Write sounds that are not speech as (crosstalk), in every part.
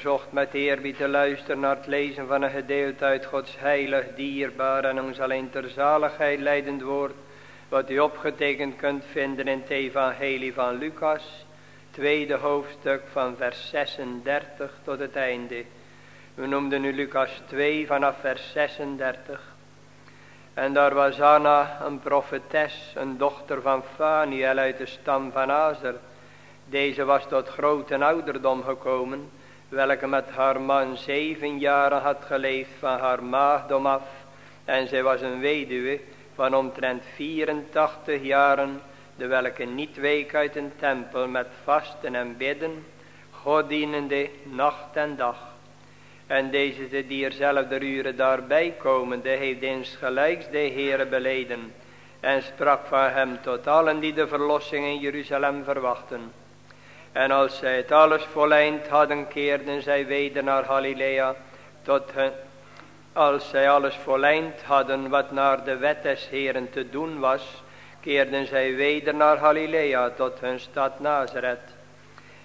verzocht met eerbied te luisteren naar het lezen van een gedeelte uit Gods heilig, dierbaar en ons alleen ter zaligheid leidend woord, wat u opgetekend kunt vinden in het evangelie van Lucas, tweede hoofdstuk van vers 36 tot het einde. We noemden nu Lucas 2 vanaf vers 36. En daar was Anna, een profetes, een dochter van Faniel uit de stam van Azer. Deze was tot grote ouderdom gekomen, welke met haar man zeven jaren had geleefd van haar maagdom af. En zij was een weduwe van omtrent 84 jaren, de welke niet week uit een tempel met vasten en bidden, God dienende nacht en dag. En deze te dierzelfde uren daarbij komende heeft insgelijks de Heere beleden en sprak van hem tot allen die de verlossing in Jeruzalem verwachten. En als zij het alles volleind hadden, keerden zij weder naar Galilea, tot als zij alles volleind hadden wat naar de wet des Heren te doen was, keerden zij weder naar Galilea tot hun stad Nazareth.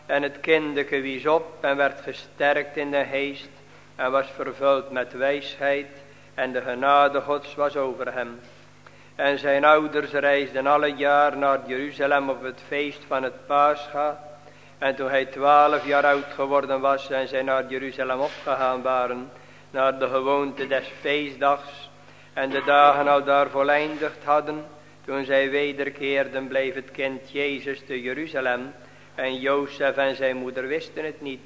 En het kindeke wies op en werd gesterkt in de geest en was vervuld met wijsheid en de genade gods was over hem. En zijn ouders reisden alle jaar naar Jeruzalem op het feest van het Pascha. En toen hij twaalf jaar oud geworden was en zij naar Jeruzalem opgegaan waren, naar de gewoonte des feestdags en de dagen al daar voleindigd hadden, toen zij wederkeerden bleef het kind Jezus te Jeruzalem en Jozef en zijn moeder wisten het niet.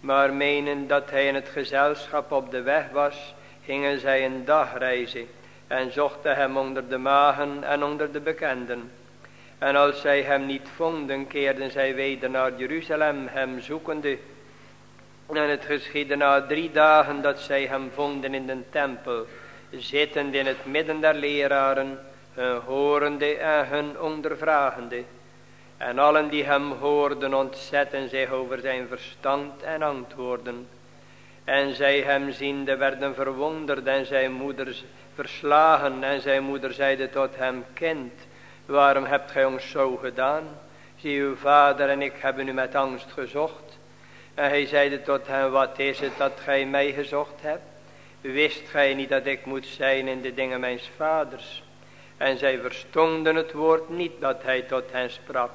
Maar menen dat hij in het gezelschap op de weg was, gingen zij een dag reizen en zochten hem onder de magen en onder de bekenden. En als zij hem niet vonden, keerden zij weder naar Jeruzalem, hem zoekende. En het geschiedde na drie dagen dat zij hem vonden in de tempel, zittend in het midden der leraren, hun horende en hun ondervragende. En allen die hem hoorden ontzetten zich over zijn verstand en antwoorden. En zij hem ziende werden verwonderd en zijn moeder verslagen. En zijn moeder zeide tot hem, kind, waarom hebt gij ons zo gedaan? Zie uw vader en ik hebben u met angst gezocht. En hij zeide tot hem, wat is het dat gij mij gezocht hebt? Wist gij niet dat ik moet zijn in de dingen mijns vaders? En zij verstonden het woord niet dat hij tot hen sprak.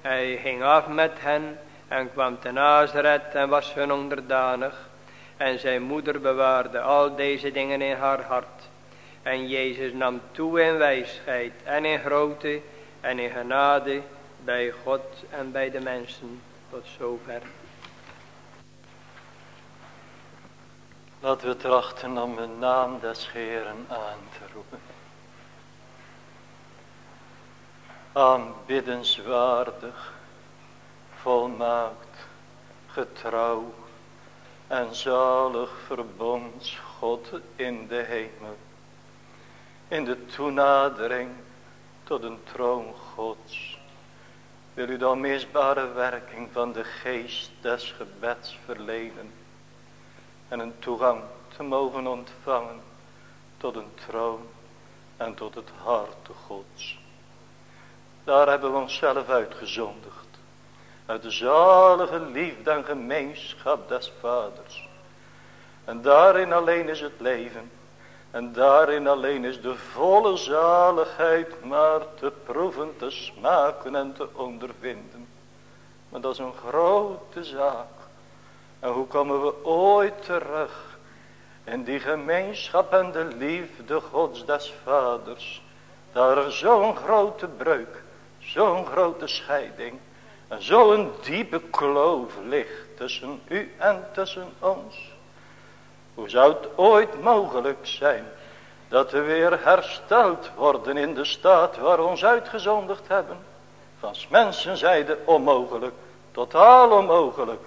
Hij ging af met hen en kwam te Nazareth en was hun onderdanig. En zijn moeder bewaarde al deze dingen in haar hart. En Jezus nam toe in wijsheid en in grootte en in genade bij God en bij de mensen. Tot zover. Laten we trachten om de naam des Heeren aan te roepen. aanbiddenswaardig, volmaakt, getrouw en zalig verbonds God in de hemel. In de toenadering tot een troon Gods wil u dan misbare werking van de geest des gebeds verlenen en een toegang te mogen ontvangen tot een troon en tot het hart Gods. Daar hebben we onszelf uitgezondigd. Uit de zalige liefde en gemeenschap des vaders. En daarin alleen is het leven. En daarin alleen is de volle zaligheid maar te proeven, te smaken en te ondervinden. Maar dat is een grote zaak. En hoe komen we ooit terug in die gemeenschap en de liefde gods des vaders. Daar zo'n grote breuk zo'n grote scheiding. En zo'n diepe kloof ligt tussen u en tussen ons. Hoe zou het ooit mogelijk zijn dat we weer hersteld worden in de staat waar we ons uitgezondigd hebben. Van mensen zijde onmogelijk, totaal onmogelijk.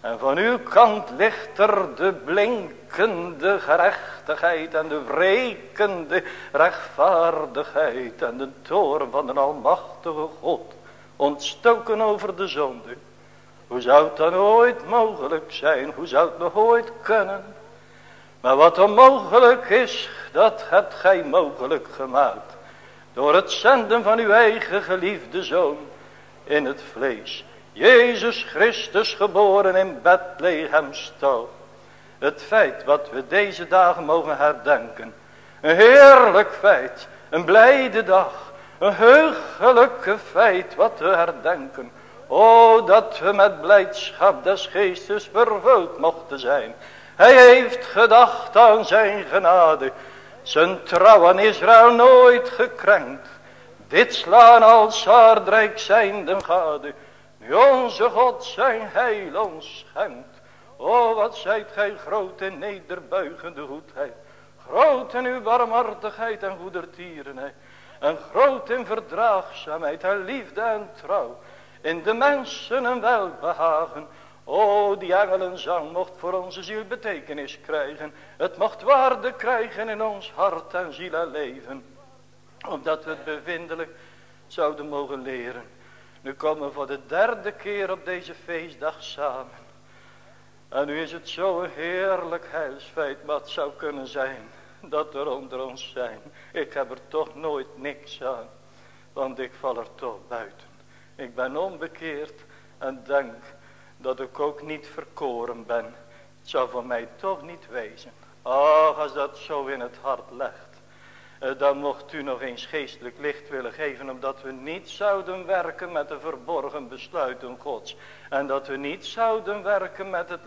En van uw kant ligt er de blinkende gerechtigheid en de wrekende rechtvaardigheid en de toren van een almachtige God. Ontstoken over de zonde. Hoe zou het dan ooit mogelijk zijn? Hoe zou het nog ooit kunnen? Maar wat onmogelijk is, dat hebt gij mogelijk gemaakt. Door het zenden van uw eigen geliefde zoon in het vlees. Jezus Christus geboren in Bethlehem stal. Het feit wat we deze dagen mogen herdenken. Een heerlijk feit. Een blijde dag. Een heugelijke feit wat we herdenken. O dat we met blijdschap des geestes vervuld mochten zijn. Hij heeft gedacht aan zijn genade. Zijn trouw aan Israël nooit gekrenkt. Dit slaan als zaardrijk zijn de gade. Nu onze God zijn heil ons schenkt. O wat zijt gij groot in nederbuigende goedheid. Groot in uw barmhartigheid en goedertierenheid. En groot in verdraagzaamheid en liefde en trouw. In de mensen een welbehagen. O, die engelenzang mocht voor onze ziel betekenis krijgen. Het mocht waarde krijgen in ons hart en ziel en leven. Omdat we het bevindelijk zouden mogen leren. Nu komen we voor de derde keer op deze feestdag samen. En nu is het zo een heerlijk heilsfeit wat zou kunnen zijn. Dat er onder ons zijn. Ik heb er toch nooit niks aan. Want ik val er toch buiten. Ik ben onbekeerd en denk dat ik ook niet verkoren ben. Het zou voor mij toch niet wezen. Ach, als dat zo in het hart legt. Eh, dan mocht u nog eens geestelijk licht willen geven. Omdat we niet zouden werken met de verborgen besluiten gods. En dat we niet zouden werken met het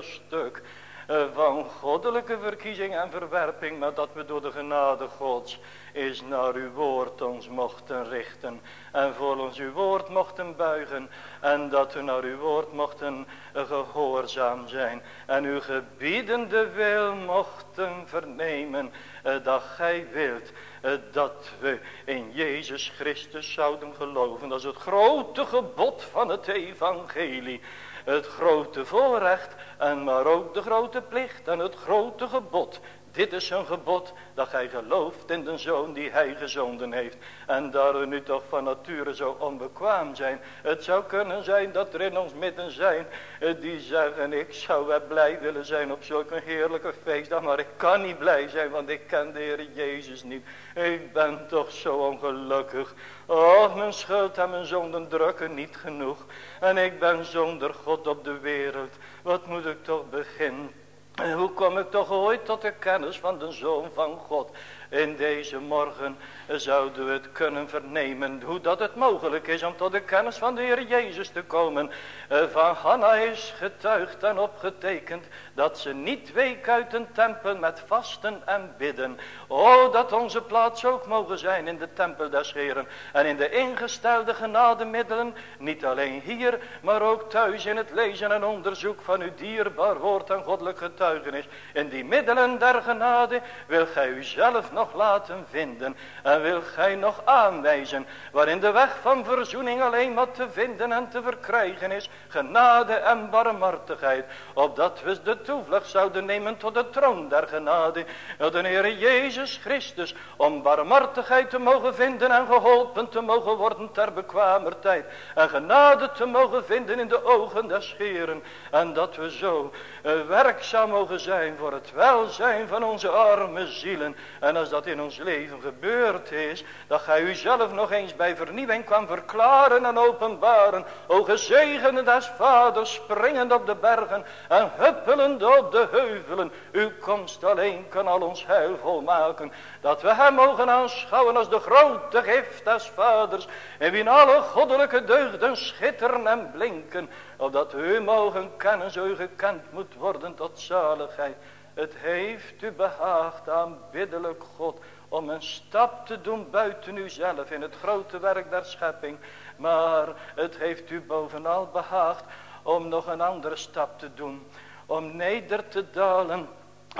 stuk eh, van goddelijke verkiezing en verwerping. Maar dat we door de genade gods is naar uw woord ons mochten richten. En voor ons uw woord mochten buigen. En dat we naar uw woord mochten gehoorzaam zijn. En uw gebiedende wil mochten vernemen. Eh, dat gij wilt eh, dat we in Jezus Christus zouden geloven. Dat is het grote gebod van het evangelie. Het grote voorrecht en maar ook de grote plicht en het grote gebod dit is een gebod dat gij gelooft in de zoon die hij gezonden heeft. En daar we nu toch van nature zo onbekwaam zijn. Het zou kunnen zijn dat er in ons midden zijn eh, die zeggen ik zou wel blij willen zijn op zulk een heerlijke feestdag. Maar ik kan niet blij zijn want ik ken de Heer Jezus niet. Ik ben toch zo ongelukkig. Oh mijn schuld en mijn zonden drukken niet genoeg. En ik ben zonder God op de wereld. Wat moet ik toch beginnen? Hoe kom ik toch ooit tot de kennis van de Zoon van God? In deze morgen zouden we het kunnen vernemen hoe dat het mogelijk is om tot de kennis van de Heer Jezus te komen. Eh, van Hanna is getuigd en opgetekend dat ze niet week uit een tempel met vasten en bidden. O, dat onze plaats ook mogen zijn in de tempel des Heren en in de ingestelde genademiddelen, niet alleen hier, maar ook thuis in het lezen en onderzoek van uw dierbaar woord en goddelijk getuigenis. In die middelen der genade wil gij uzelf nog laten vinden. En wil gij nog aanwijzen waarin de weg van verzoening alleen maar te vinden en te verkrijgen is, genade en barmhartigheid, opdat we de toevlucht zouden nemen tot de troon der genade, de Heer Jezus Christus, om barmhartigheid te mogen vinden en geholpen te mogen worden ter bekwamer tijd, en genade te mogen vinden in de ogen des Heeren, en dat we zo uh, werkzaam mogen zijn voor het welzijn van onze arme zielen, en als dat in ons leven gebeurd is, dat gij uzelf nog eens bij vernieuwing kwam verklaren en openbaren, o gezegende des vaders, springend op de bergen en huppelend op de heuvelen, uw komst alleen kan al ons heil volmaken, dat we hem mogen aanschouwen als de grote gift des vaders, in wie alle goddelijke deugden schitteren en blinken, opdat we u mogen kennen, zo u gekend moet worden tot zaligheid. Het heeft u behaagd, aanbiddelijk God, om een stap te doen buiten uzelf in het grote werk der schepping. Maar het heeft u bovenal behaagd om nog een andere stap te doen. Om neder te dalen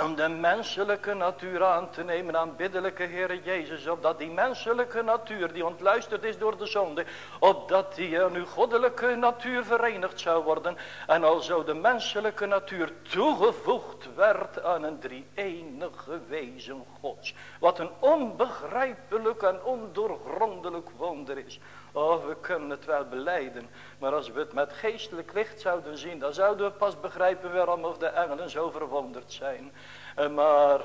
om de menselijke natuur aan te nemen, aanbiddelijke Heer Jezus, opdat die menselijke natuur die ontluisterd is door de zonde, opdat die aan uw goddelijke natuur verenigd zou worden, en alzo de menselijke natuur toegevoegd werd aan een drie-enige wezen Gods. Wat een onbegrijpelijk en ondoorgrondelijk wonder is. Oh, we kunnen het wel beleiden. Maar als we het met geestelijk licht zouden zien. Dan zouden we pas begrijpen waarom de engelen zo verwonderd zijn. Maar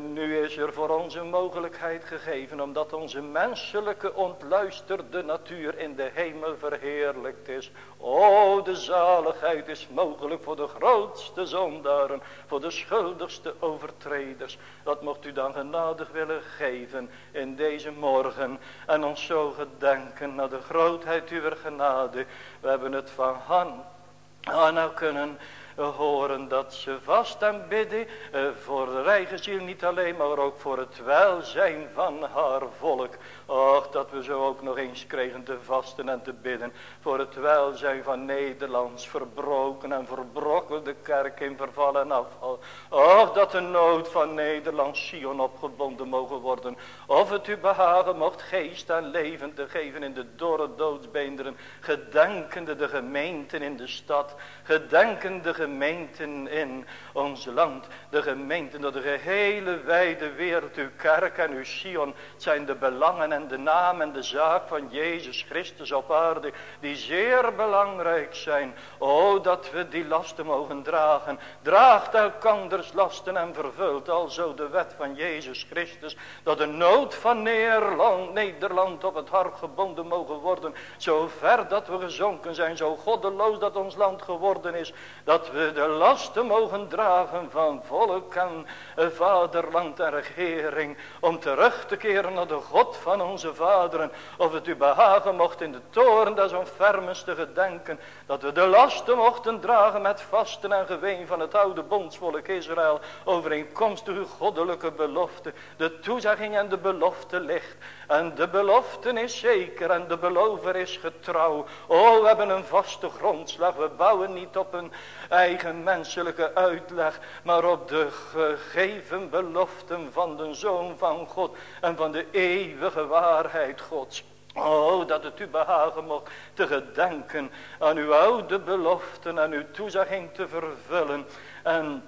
nu is er voor ons een mogelijkheid gegeven. Omdat onze menselijke ontluisterde natuur in de hemel verheerlijkt is. O de zaligheid is mogelijk voor de grootste zondaren. Voor de schuldigste overtreders. Dat mocht u dan genadig willen geven in deze morgen. En ons zo gedenken naar de grootheid uw genade. We hebben het van Han. Anna kunnen horen dat ze vast en bidden eh, voor de eigen ziel niet alleen, maar ook voor het welzijn van haar volk. Och, dat we zo ook nog eens kregen te vasten en te bidden voor het welzijn van Nederlands verbroken en verbrokkelde kerk in verval en afval. Och, dat de nood van Nederland Sion opgebonden mogen worden. Of het u behagen mocht geest en leven te geven in de dorre doodsbeenderen, gedenkende de gemeenten in de stad, gedenkende gemeenten in ons land, de gemeenten door de gehele wijde wereld, uw kerk en uw Sion, zijn de belangen en de naam en de zaak van Jezus Christus op aarde, die zeer belangrijk zijn. O, dat we die lasten mogen dragen. Draagt elkanders lasten en vervult alzo de wet van Jezus Christus, dat de nood van Nederland, Nederland op het hart gebonden mogen worden, zo ver dat we gezonken zijn, zo goddeloos dat ons land geworden is, dat we de lasten mogen dragen van volk en vaderland en regering, om terug te keren naar de God van onze vaderen, of het u behagen mocht in de toren des onfermes te gedenken, dat we de lasten mochten dragen met vasten en geween van het oude bondsvolk Israël, overeenkomstig uw goddelijke belofte, de toezegging en de belofte ligt, en de belofte is zeker en de belover is getrouw. O, we hebben een vaste grondslag, we bouwen niet op een eigen menselijke uitleg, maar op de gegeven beloften van de Zoon van God en van de eeuwige waarheid Gods. Oh, dat het u behagen mocht te gedenken aan uw oude beloften en uw toezegging te vervullen. En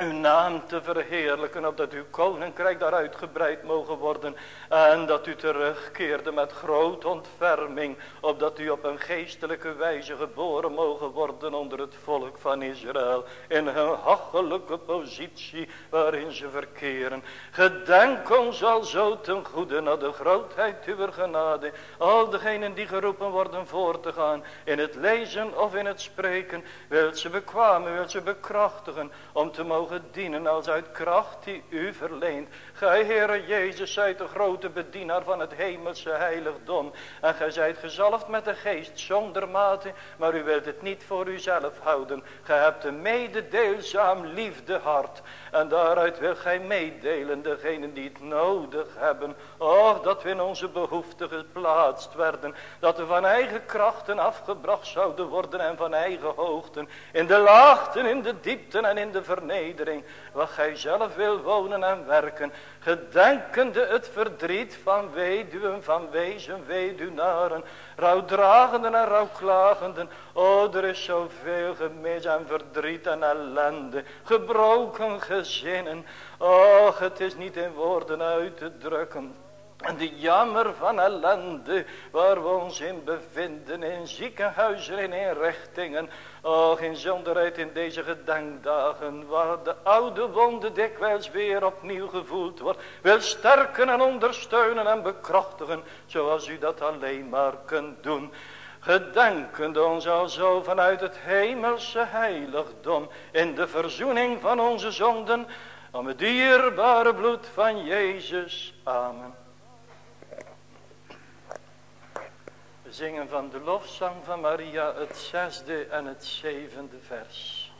uw naam te verheerlijken, opdat uw koninkrijk daar uitgebreid mogen worden. En dat u terugkeerde met grote ontferming, opdat u op een geestelijke wijze geboren mogen worden onder het volk van Israël. In een hachelijke positie waarin ze verkeren. Gedenk ons al zo ten goede naar de grootheid uw genade. Al degenen die geroepen worden voor te gaan in het lezen of in het spreken. Wilt ze bekwamen, wilt ze bekrachtigen om te mogen mogen als uit kracht die u verleent. Gij, Heere Jezus, zijt de grote bedienaar van het hemelse heiligdom. En gij zijt gezalfd met de geest zonder mate, maar u wilt het niet voor uzelf houden. Gij hebt een mededeelzaam liefde hart. En daaruit wil gij meedelen degenen die het nodig hebben. Och, dat we in onze behoeften geplaatst werden. Dat we van eigen krachten afgebracht zouden worden en van eigen hoogten. In de laagten, in de diepten en in de vernedering. Wat gij zelf wil wonen en werken. Gedenkende het verdriet van weduwen, van wezen, weduwnaren. Rouwdragenden en rouwklagenden. O, er is zoveel gemis en verdriet en ellende. Gebroken gezinnen. Och, het is niet in woorden uit te drukken. En de jammer van ellende waar we ons in bevinden. In ziekenhuizen en inrichtingen. Och in zonderheid in deze gedenkdagen. Waar de oude wonde dikwijls weer opnieuw gevoeld wordt. Wil sterken en ondersteunen en bekrachtigen. Zoals u dat alleen maar kunt doen. Gedenkende ons al zo vanuit het hemelse heiligdom. In de verzoening van onze zonden. Om het dierbare bloed van Jezus. Amen. Zingen van de lofzang van Maria het zesde en het zevende vers.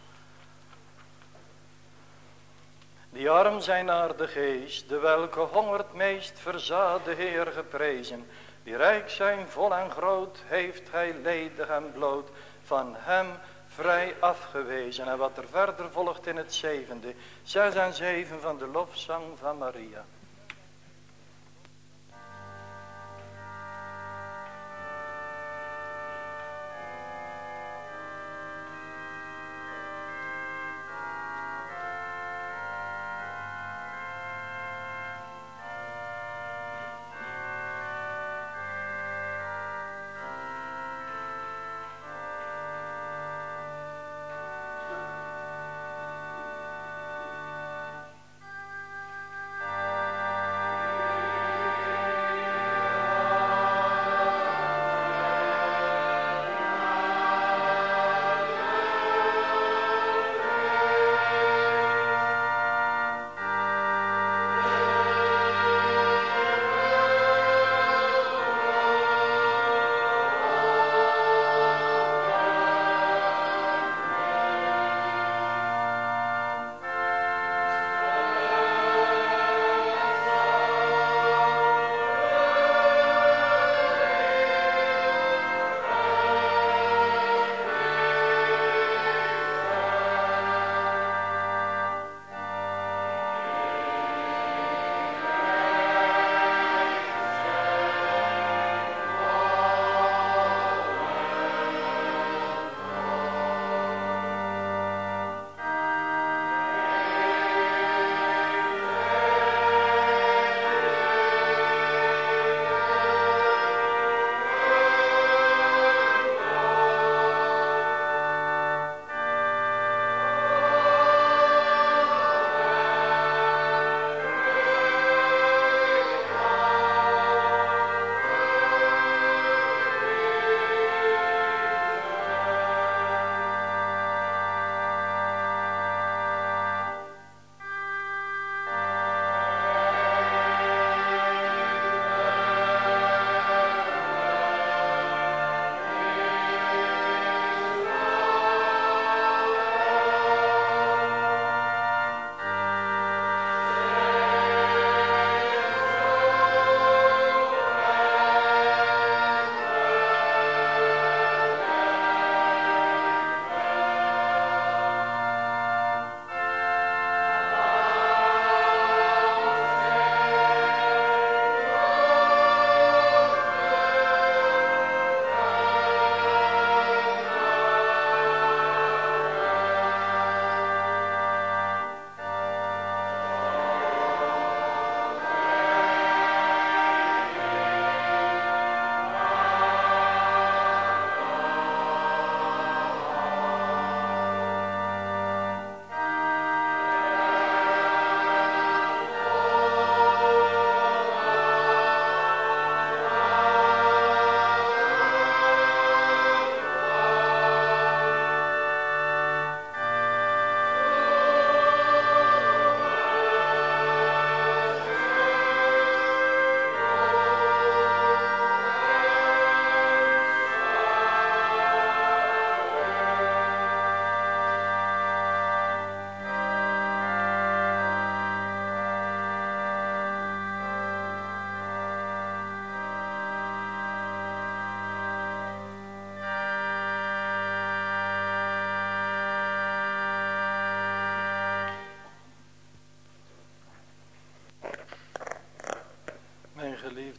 Die arm zijn naar de geest, de welke hongert meest verzade Heer geprezen. Die rijk zijn vol en groot, heeft hij ledig en bloot, van hem vrij afgewezen. En wat er verder volgt in het zevende, zes en zeven van de lofzang van Maria.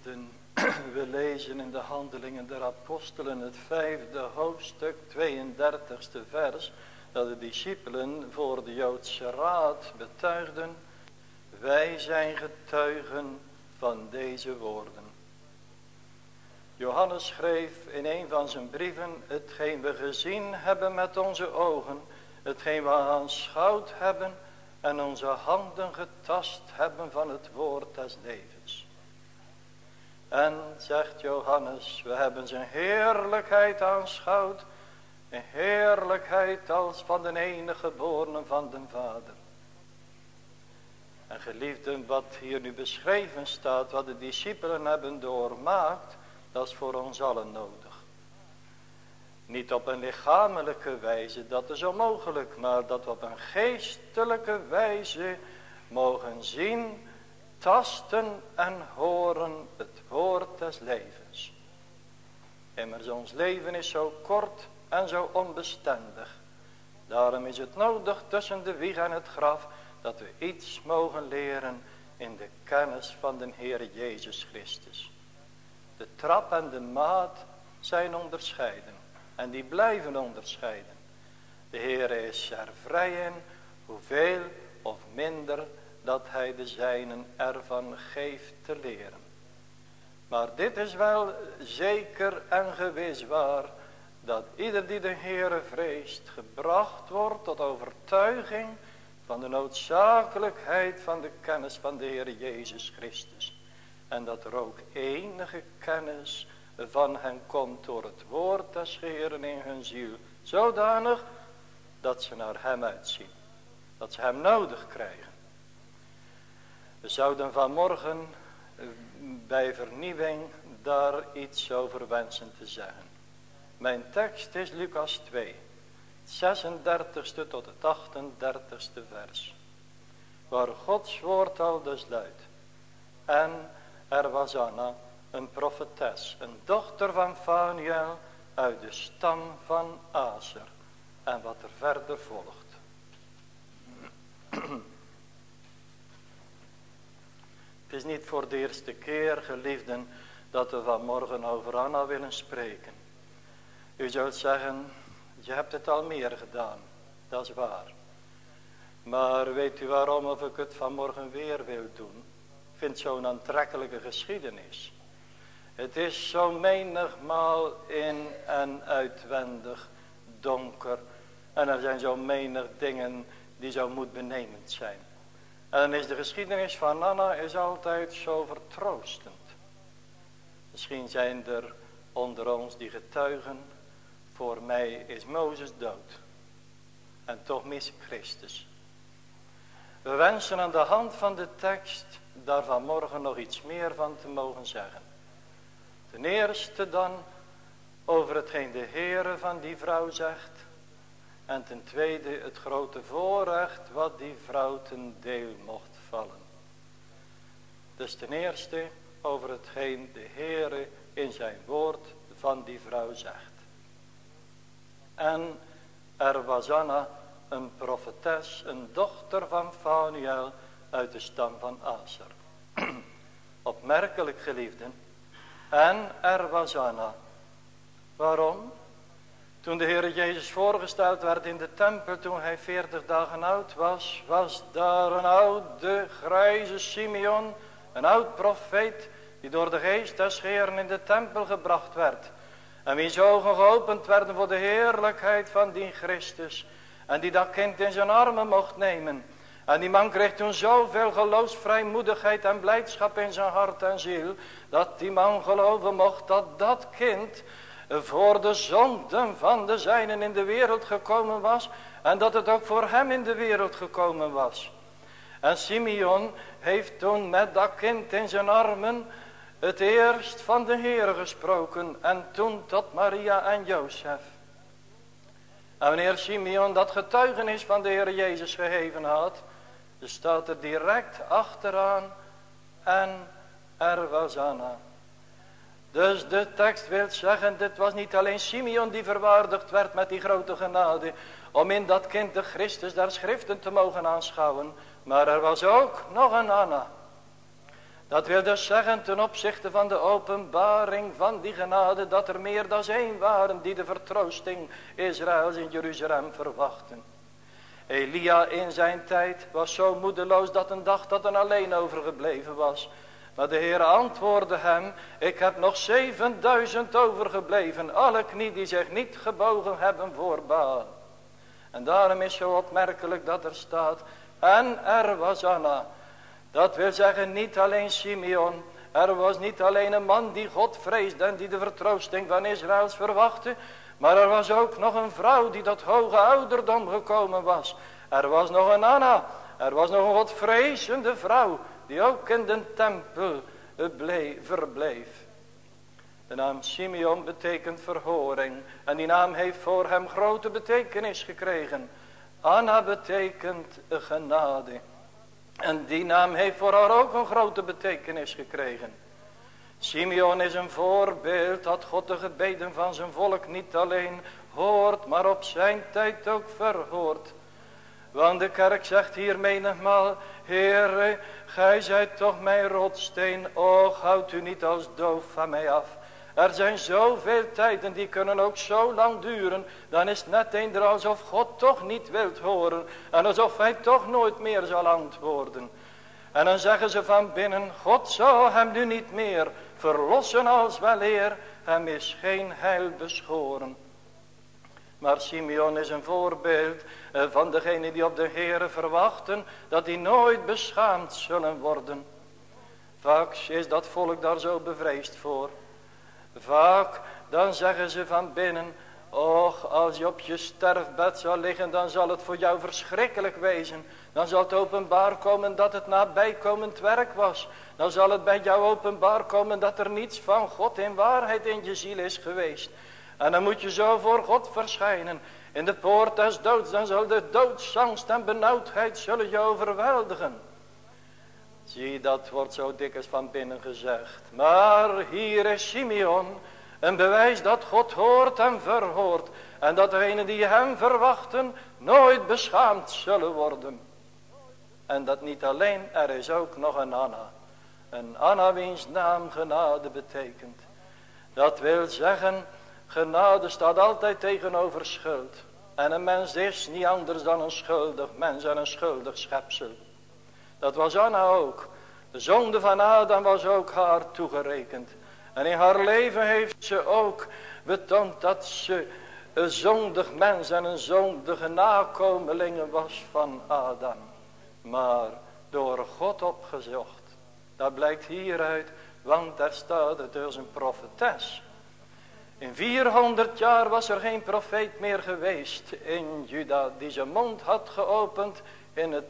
(clears throat) we lezen in de handelingen der apostelen het vijfde hoofdstuk, 32e vers, dat de discipelen voor de Joodse raad betuigden, wij zijn getuigen van deze woorden. Johannes schreef in een van zijn brieven, hetgeen we gezien hebben met onze ogen, hetgeen we aanschouwd hebben en onze handen getast hebben van het woord des levens. En, zegt Johannes, we hebben zijn heerlijkheid aanschouwd, een heerlijkheid als van de enige geboren van den Vader. En geliefden, wat hier nu beschreven staat, wat de discipelen hebben doormaakt, dat is voor ons allen nodig. Niet op een lichamelijke wijze, dat is onmogelijk, maar dat we op een geestelijke wijze mogen zien, tasten en horen het woord des levens. Immers ons leven is zo kort en zo onbestendig. Daarom is het nodig tussen de wieg en het graf dat we iets mogen leren in de kennis van de Heer Jezus Christus. De trap en de maat zijn onderscheiden. En die blijven onderscheiden. De Heer is er vrij in hoeveel of minder dat hij de zijnen ervan geeft te leren. Maar dit is wel zeker en gewis waar. Dat ieder die de Heere vreest gebracht wordt tot overtuiging van de noodzakelijkheid van de kennis van de Heer Jezus Christus. En dat er ook enige kennis van hen komt door het woord des Heeren in hun ziel. Zodanig dat ze naar hem uitzien. Dat ze hem nodig krijgen. We zouden vanmorgen eh, bij vernieuwing daar iets over wensen te zeggen. Mijn tekst is Lucas 2. 36ste tot het 38ste vers. Waar Gods woord al dus luidt. En er was Anna, een profetes, een dochter van Faniel uit de stam van Aser. En wat er verder volgt. (clears throat) Het is niet voor de eerste keer, geliefden, dat we vanmorgen over Anna willen spreken. U zult zeggen, je hebt het al meer gedaan. Dat is waar. Maar weet u waarom ik het vanmorgen weer wil doen? Ik vind zo'n aantrekkelijke geschiedenis. Het is zo menigmaal in en uitwendig donker. En er zijn zo menig dingen die zo moedbenemend zijn. En dan is de geschiedenis van Anna is altijd zo vertroostend. Misschien zijn er onder ons die getuigen voor mij is Mozes dood. En toch mis Christus. We wensen aan de hand van de tekst daar vanmorgen nog iets meer van te mogen zeggen. Ten eerste dan over hetgeen de Heere van die vrouw zegt. En ten tweede het grote voorrecht wat die vrouw ten deel mocht vallen. Dus ten eerste over hetgeen de Heere in zijn woord van die vrouw zegt. En er was Anna, een profetes, een dochter van Faniel uit de stam van Aser. (clears throat) Opmerkelijk geliefden. En er was Anna. Waarom? Toen de Heer Jezus voorgesteld werd in de tempel, toen hij veertig dagen oud was, was daar een oude grijze Simeon, een oud profeet, die door de geest des Heeren in de tempel gebracht werd. En wiens ogen geopend werden voor de heerlijkheid van die Christus. En die dat kind in zijn armen mocht nemen. En die man kreeg toen zoveel geloofsvrijmoedigheid en blijdschap in zijn hart en ziel. Dat die man geloven mocht dat dat kind voor de zonden van de zijnen in de wereld gekomen was. En dat het ook voor hem in de wereld gekomen was. En Simeon heeft toen met dat kind in zijn armen het eerst van de Heer gesproken en toen tot Maria en Jozef. En wanneer Simeon dat getuigenis van de Heer Jezus gegeven had, staat er direct achteraan en er was Anna. Dus de tekst wil zeggen, dit was niet alleen Simeon die verwaardigd werd met die grote genade, om in dat kind de Christus der schriften te mogen aanschouwen, maar er was ook nog een Anna. Dat wil dus zeggen ten opzichte van de openbaring van die genade dat er meer dan één waren die de vertroosting Israëls in Jeruzalem verwachten. Elia in zijn tijd was zo moedeloos dat een dag dat een alleen overgebleven was. Maar de Heer antwoordde hem, ik heb nog 7000 overgebleven, alle knie die zich niet gebogen hebben voor Baal. En daarom is zo opmerkelijk dat er staat, en er was Anna. Dat wil zeggen niet alleen Simeon, er was niet alleen een man die God vreesde en die de vertroosting van Israëls verwachtte. Maar er was ook nog een vrouw die tot hoge ouderdom gekomen was. Er was nog een Anna, er was nog een Godvrezende vrouw die ook in de tempel verbleef. De naam Simeon betekent verhoring. En die naam heeft voor hem grote betekenis gekregen. Anna betekent genade. En die naam heeft voor haar ook een grote betekenis gekregen. Simeon is een voorbeeld dat God de gebeden van zijn volk niet alleen hoort, maar op zijn tijd ook verhoort. Want de kerk zegt hier menigmaal, Heere, gij zijt toch mijn rotsteen, och houd u niet als doof van mij af. Er zijn zoveel tijden die kunnen ook zo lang duren. Dan is het net eender alsof God toch niet wilt horen. En alsof hij toch nooit meer zal antwoorden. En dan zeggen ze van binnen. God zal hem nu niet meer verlossen als weleer. Hem is geen heil beschoren. Maar Simeon is een voorbeeld eh, van degene die op de Heere verwachten. Dat die nooit beschaamd zullen worden. Vaak is dat volk daar zo bevreesd voor. Vaak dan zeggen ze van binnen. Och, als je op je sterfbed zou liggen, dan zal het voor jou verschrikkelijk wezen. Dan zal het openbaar komen dat het nabijkomend werk was. Dan zal het bij jou openbaar komen dat er niets van God in waarheid in je ziel is geweest. En dan moet je zo voor God verschijnen. In de poort des doods, dan zal de doodsangst en benauwdheid zullen je overweldigen. Zie, dat wordt zo dikwijls van binnen gezegd. Maar hier is Simeon. Een bewijs dat God hoort en verhoort. En dat degenen die hem verwachten nooit beschaamd zullen worden. En dat niet alleen, er is ook nog een Anna. Een Anna wiens naam genade betekent. Dat wil zeggen, genade staat altijd tegenover schuld. En een mens is niet anders dan een schuldig mens en een schuldig schepsel. Dat was Anna ook. De zonde van Adam was ook haar toegerekend. En in haar leven heeft ze ook betoond dat ze een zondig mens en een zondige nakomelinge was van Adam. Maar door God opgezocht. Dat blijkt hieruit, want daar staat het dus een profetes. In 400 jaar was er geen profeet meer geweest in Juda die zijn mond had geopend in, het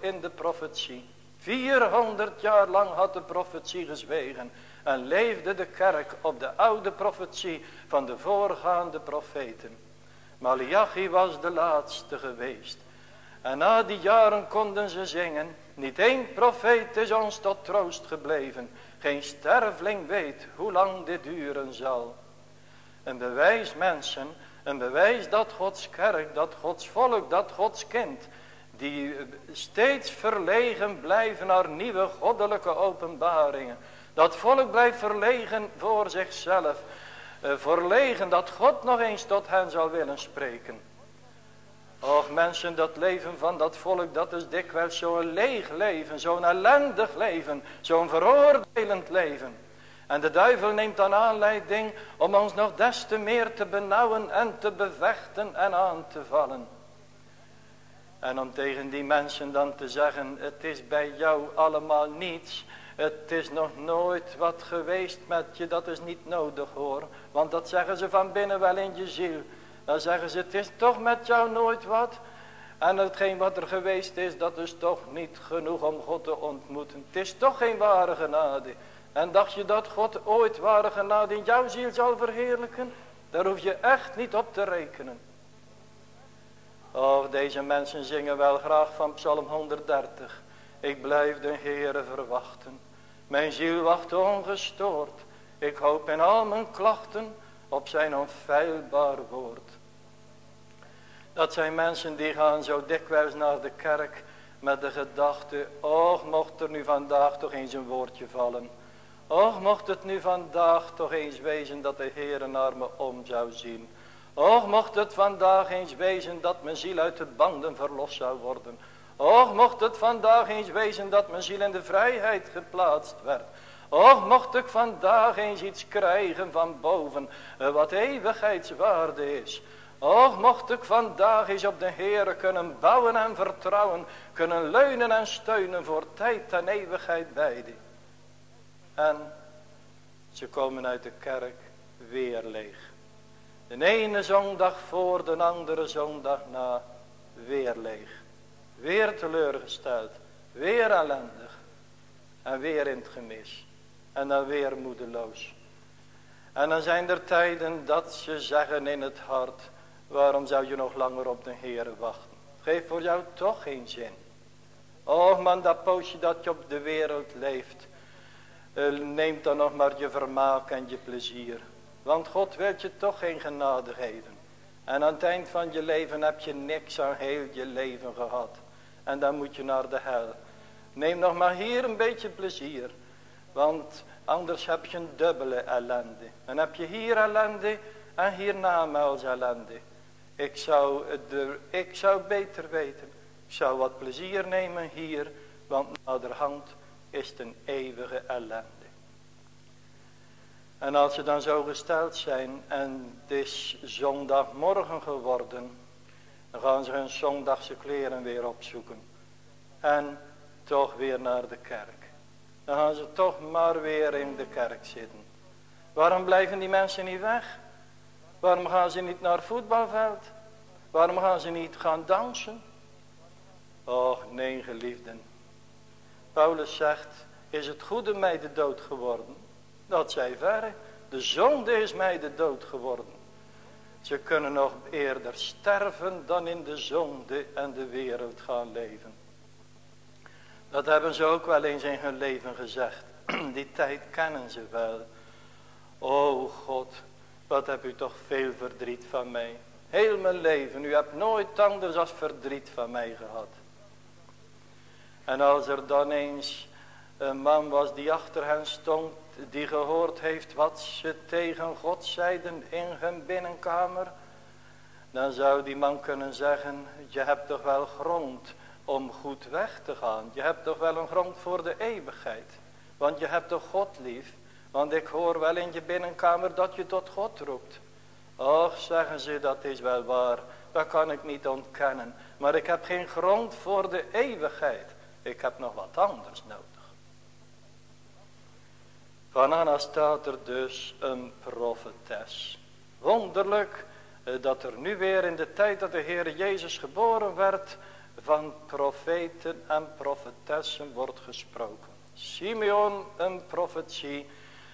in de profetie. 400 jaar lang had de profetie gezwegen en leefde de kerk op de oude profetie van de voorgaande profeten. Malachi was de laatste geweest. En na die jaren konden ze zingen, niet één profeet is ons tot troost gebleven. Geen sterveling weet hoe lang dit duren zal. Een bewijs mensen, een bewijs dat Gods kerk, dat Gods volk, dat Gods kind die steeds verlegen blijven naar nieuwe goddelijke openbaringen. Dat volk blijft verlegen voor zichzelf. Uh, verlegen dat God nog eens tot hen zal willen spreken. Och mensen, dat leven van dat volk, dat is dikwijls zo'n leeg leven, zo'n ellendig leven, zo'n veroordelend leven. En de duivel neemt dan aanleiding om ons nog des te meer te benauwen en te bevechten en aan te vallen. En om tegen die mensen dan te zeggen, het is bij jou allemaal niets. Het is nog nooit wat geweest met je, dat is niet nodig hoor. Want dat zeggen ze van binnen wel in je ziel. Dan zeggen ze, het is toch met jou nooit wat. En hetgeen wat er geweest is, dat is toch niet genoeg om God te ontmoeten. Het is toch geen ware genade. En dacht je dat God ooit ware genade in jouw ziel zal verheerlijken? Daar hoef je echt niet op te rekenen. Oh, deze mensen zingen wel graag van Psalm 130. Ik blijf de Heere verwachten. Mijn ziel wacht ongestoord. Ik hoop in al mijn klachten op zijn onfeilbaar woord. Dat zijn mensen die gaan zo dikwijls naar de kerk. met de gedachte, och mocht er nu vandaag toch eens een woordje vallen. Och mocht het nu vandaag toch eens wezen dat de Heer naar me om zou zien. Och mocht het vandaag eens wezen dat mijn ziel uit de banden verlost zou worden. Och mocht het vandaag eens wezen dat mijn ziel in de vrijheid geplaatst werd. Och mocht ik vandaag eens iets krijgen van boven eh, wat eeuwigheidswaarde is. Och mocht ik vandaag eens op de Heer kunnen bouwen en vertrouwen. Kunnen leunen en steunen voor tijd en eeuwigheid beide. En ze komen uit de kerk weer leeg. De ene zondag voor, de andere zondag na, weer leeg. Weer teleurgesteld, weer ellendig. En weer in het gemis. En dan weer moedeloos. En dan zijn er tijden dat ze zeggen in het hart, waarom zou je nog langer op de Heer wachten? Geeft voor jou toch geen zin. Oh man, dat poosje dat je op de wereld leeft, neem dan nog maar je vermaak en je plezier. Want God wil je toch geen genade geven. En aan het eind van je leven heb je niks aan heel je leven gehad. En dan moet je naar de hel. Neem nog maar hier een beetje plezier. Want anders heb je een dubbele ellende. Dan heb je hier ellende en hiernamaals ellende. Ik zou, ik zou beter weten. Ik zou wat plezier nemen hier. Want naderhand is een eeuwige ellende. En als ze dan zo gesteld zijn en het is zondagmorgen geworden, dan gaan ze hun zondagse kleren weer opzoeken. En toch weer naar de kerk. Dan gaan ze toch maar weer in de kerk zitten. Waarom blijven die mensen niet weg? Waarom gaan ze niet naar het voetbalveld? Waarom gaan ze niet gaan dansen? Och nee geliefden. Paulus zegt, is het goede mij de dood geworden? Dat zij verre. De zonde is mij de dood geworden. Ze kunnen nog eerder sterven dan in de zonde en de wereld gaan leven. Dat hebben ze ook wel eens in hun leven gezegd. (clears throat) Die tijd kennen ze wel. O God, wat heb u toch veel verdriet van mij. Heel mijn leven, u hebt nooit anders als verdriet van mij gehad. En als er dan eens een man was die achter hen stond die gehoord heeft wat ze tegen God zeiden in hun binnenkamer. Dan zou die man kunnen zeggen, je hebt toch wel grond om goed weg te gaan. Je hebt toch wel een grond voor de eeuwigheid. Want je hebt toch God lief. Want ik hoor wel in je binnenkamer dat je tot God roept. Och, zeggen ze, dat is wel waar. Dat kan ik niet ontkennen. Maar ik heb geen grond voor de eeuwigheid. Ik heb nog wat anders nodig. Van Anna staat er dus een profetes. Wonderlijk eh, dat er nu weer in de tijd dat de Heer Jezus geboren werd, van profeten en profetessen wordt gesproken. Simeon een profetie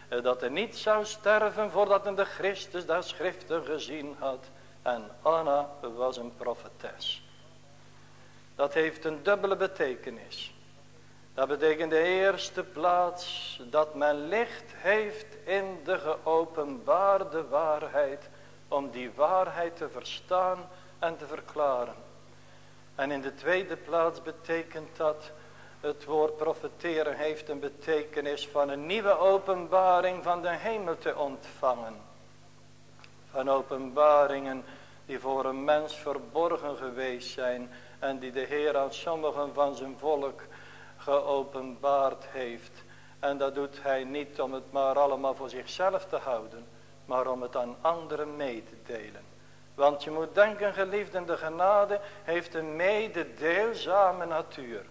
eh, dat er niet zou sterven voordat hij de Christus der schriften gezien had. En Anna was een profetes. Dat heeft een dubbele betekenis. Dat betekent de eerste plaats dat men licht heeft in de geopenbaarde waarheid. Om die waarheid te verstaan en te verklaren. En in de tweede plaats betekent dat het woord profeteren heeft een betekenis van een nieuwe openbaring van de hemel te ontvangen. Van openbaringen die voor een mens verborgen geweest zijn en die de Heer aan sommigen van zijn volk geopenbaard heeft. En dat doet hij niet om het maar allemaal voor zichzelf te houden, maar om het aan anderen mee te delen. Want je moet denken, geliefde, de genade heeft een mededeelzame natuur.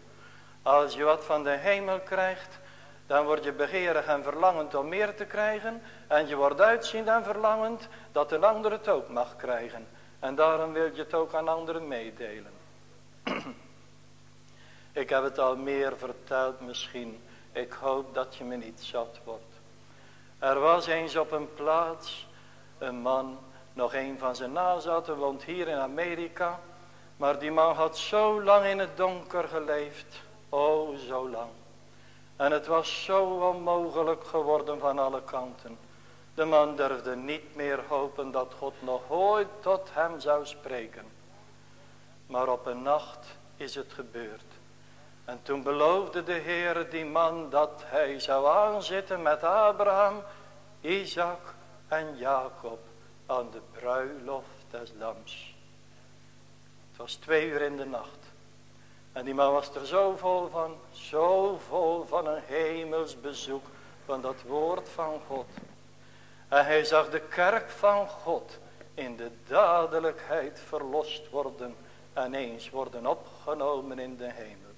Als je wat van de hemel krijgt, dan word je begeerig en verlangend om meer te krijgen. En je wordt uitziend en verlangend dat een ander het ook mag krijgen. En daarom wil je het ook aan anderen meedelen. Ik heb het al meer verteld misschien. Ik hoop dat je me niet zat wordt. Er was eens op een plaats een man, nog een van zijn nazaten, woont hier in Amerika. Maar die man had zo lang in het donker geleefd. Oh, zo lang. En het was zo onmogelijk geworden van alle kanten. De man durfde niet meer hopen dat God nog ooit tot hem zou spreken. Maar op een nacht is het gebeurd. En toen beloofde de Heer die man dat hij zou aanzitten met Abraham, Isaac en Jacob aan de bruiloft des lams. Het was twee uur in de nacht. En die man was er zo vol van, zo vol van een hemels bezoek van dat woord van God. En hij zag de kerk van God in de dadelijkheid verlost worden en eens worden opgenomen in de hemel.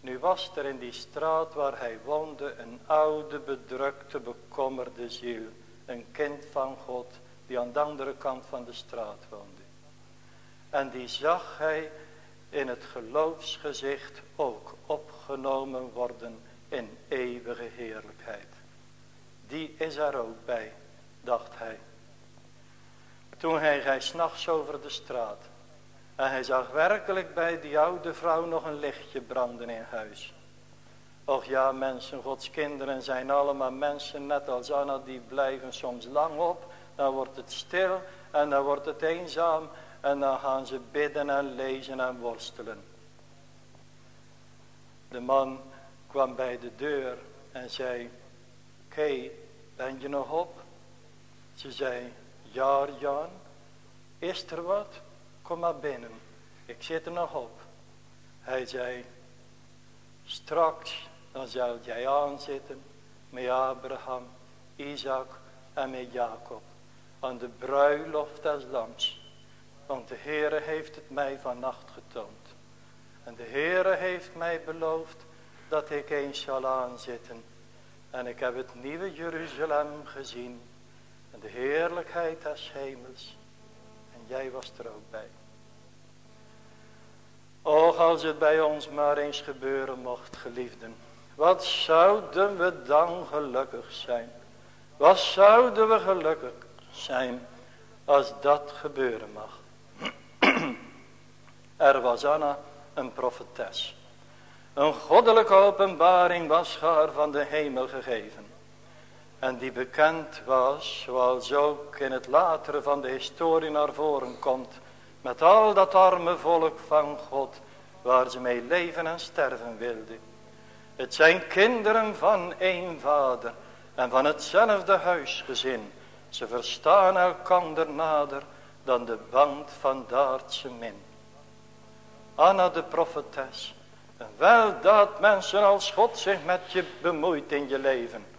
Nu was er in die straat waar hij woonde een oude, bedrukte, bekommerde ziel. Een kind van God die aan de andere kant van de straat woonde. En die zag hij in het geloofsgezicht ook opgenomen worden in eeuwige heerlijkheid. Die is er ook bij, dacht hij. Toen hij, hij s'nachts over de straat en hij zag werkelijk bij die oude vrouw nog een lichtje branden in huis. Och ja, mensen, Gods kinderen zijn allemaal mensen, net als Anna, die blijven soms lang op. Dan wordt het stil en dan wordt het eenzaam en dan gaan ze bidden en lezen en worstelen. De man kwam bij de deur en zei, Kay, ben je nog op? Ze zei, ja Jan, is er wat? kom maar binnen. Ik zit er nog op. Hij zei, straks dan zal jij aanzitten met Abraham, Isaac en met Jacob. Aan de bruiloft des lams. Want de Heere heeft het mij vannacht getoond. En de Heere heeft mij beloofd dat ik eens zal aanzitten. En ik heb het nieuwe Jeruzalem gezien. En de heerlijkheid des hemels. En jij was er ook bij. Och, als het bij ons maar eens gebeuren mocht, geliefden. Wat zouden we dan gelukkig zijn. Wat zouden we gelukkig zijn als dat gebeuren mag. (clears throat) er was Anna een profetes. Een goddelijke openbaring was haar van de hemel gegeven. En die bekend was, zoals ook in het latere van de historie naar voren komt met al dat arme volk van God. Waar ze mee leven en sterven wilden. Het zijn kinderen van één vader. En van hetzelfde huisgezin. Ze verstaan elkander nader dan de band van daardse min. Anna de profetes. En wel dat mensen als God zich met je bemoeit in je leven.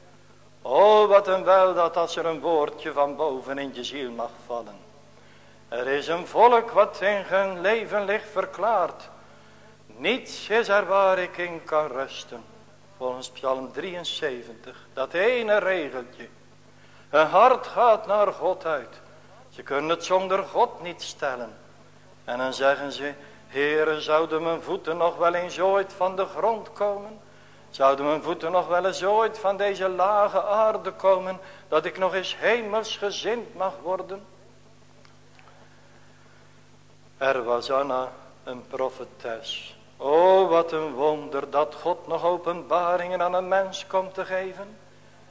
Oh wat een wel dat als er een woordje van boven in je ziel mag vallen. Er is een volk wat in hun leven ligt verklaard. Niets is er waar ik in kan rusten. Volgens Psalm 73. Dat ene regeltje. Hun hart gaat naar God uit. Ze kunnen het zonder God niet stellen. En dan zeggen ze. Heere zouden mijn voeten nog wel eens ooit van de grond komen. Zouden mijn voeten nog wel eens ooit van deze lage aarde komen. Dat ik nog eens hemelsgezind mag worden. Er was Anna een profetes. O wat een wonder dat God nog openbaringen aan een mens komt te geven.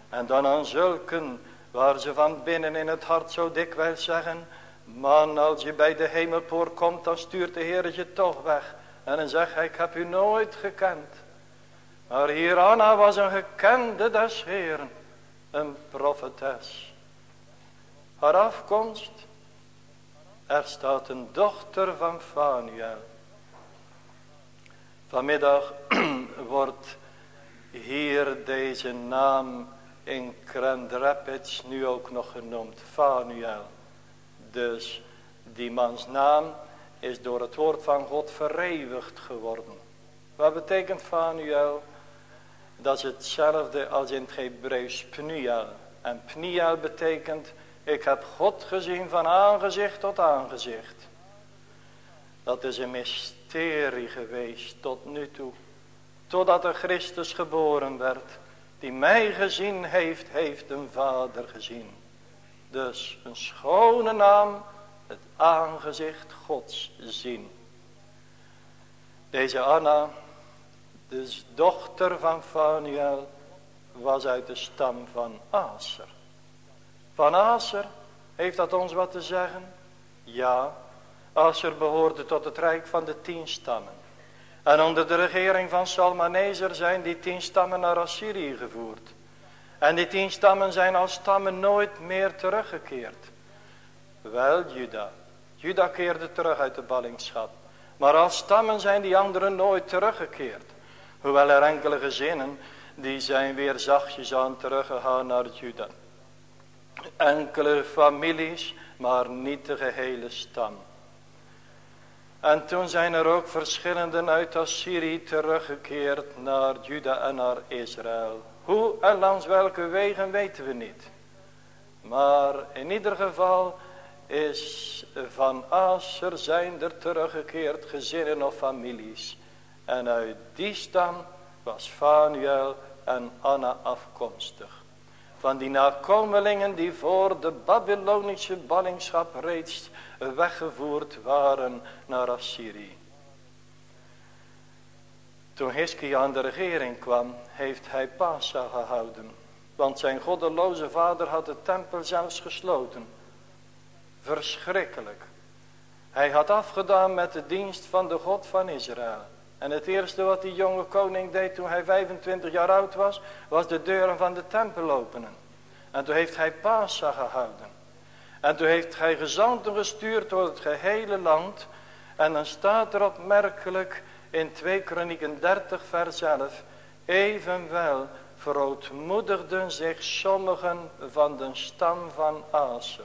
En dan aan zulken waar ze van binnen in het hart zo dikwijls zeggen. Man als je bij de hemelpoort komt dan stuurt de Heer je toch weg. En dan zegt hij ik heb u nooit gekend. Maar hier Anna was een gekende des Heeren. Een profetes. Haar afkomst er staat een dochter van Fanuel. Vanmiddag (clears throat) wordt hier deze naam in Grand Rapids nu ook nog genoemd. Fanuel. Dus die mans naam is door het woord van God verewigd geworden. Wat betekent Fanuel? Dat is hetzelfde als in het Hebreeuws Pniel. En Pniel betekent ik heb God gezien van aangezicht tot aangezicht. Dat is een mysterie geweest tot nu toe. Totdat er Christus geboren werd. Die mij gezien heeft, heeft een vader gezien. Dus een schone naam, het aangezicht Gods zien. Deze Anna, dus dochter van Fanuel, was uit de stam van Aser. Van Aser, heeft dat ons wat te zeggen? Ja, Aser behoorde tot het rijk van de tien stammen. En onder de regering van Salmaneser zijn die tien stammen naar Assyrië gevoerd. En die tien stammen zijn als stammen nooit meer teruggekeerd. Wel Juda. Juda keerde terug uit de ballingschap. Maar als stammen zijn die anderen nooit teruggekeerd. Hoewel er enkele gezinnen die zijn weer zachtjes aan teruggegaan naar Juda. Enkele families, maar niet de gehele stam. En toen zijn er ook verschillenden uit Assyrië teruggekeerd naar Juda en naar Israël. Hoe en langs welke wegen weten we niet. Maar in ieder geval is van Aser zijn er teruggekeerd gezinnen of families. En uit die stam was Fanuel en Anna afkomstig. Van die nakomelingen die voor de Babylonische ballingschap reeds weggevoerd waren naar Assyrië. Toen Hiskia aan de regering kwam, heeft hij Pasa gehouden. Want zijn goddeloze vader had de tempel zelfs gesloten. Verschrikkelijk. Hij had afgedaan met de dienst van de God van Israël. En het eerste wat die jonge koning deed toen hij 25 jaar oud was, was de deuren van de tempel openen. En toen heeft hij Pasa gehouden. En toen heeft hij gezanten gestuurd door het gehele land. En dan staat er opmerkelijk in 2 Kronieken 30 vers 11. Evenwel verootmoedigden zich sommigen van de stam van Aser.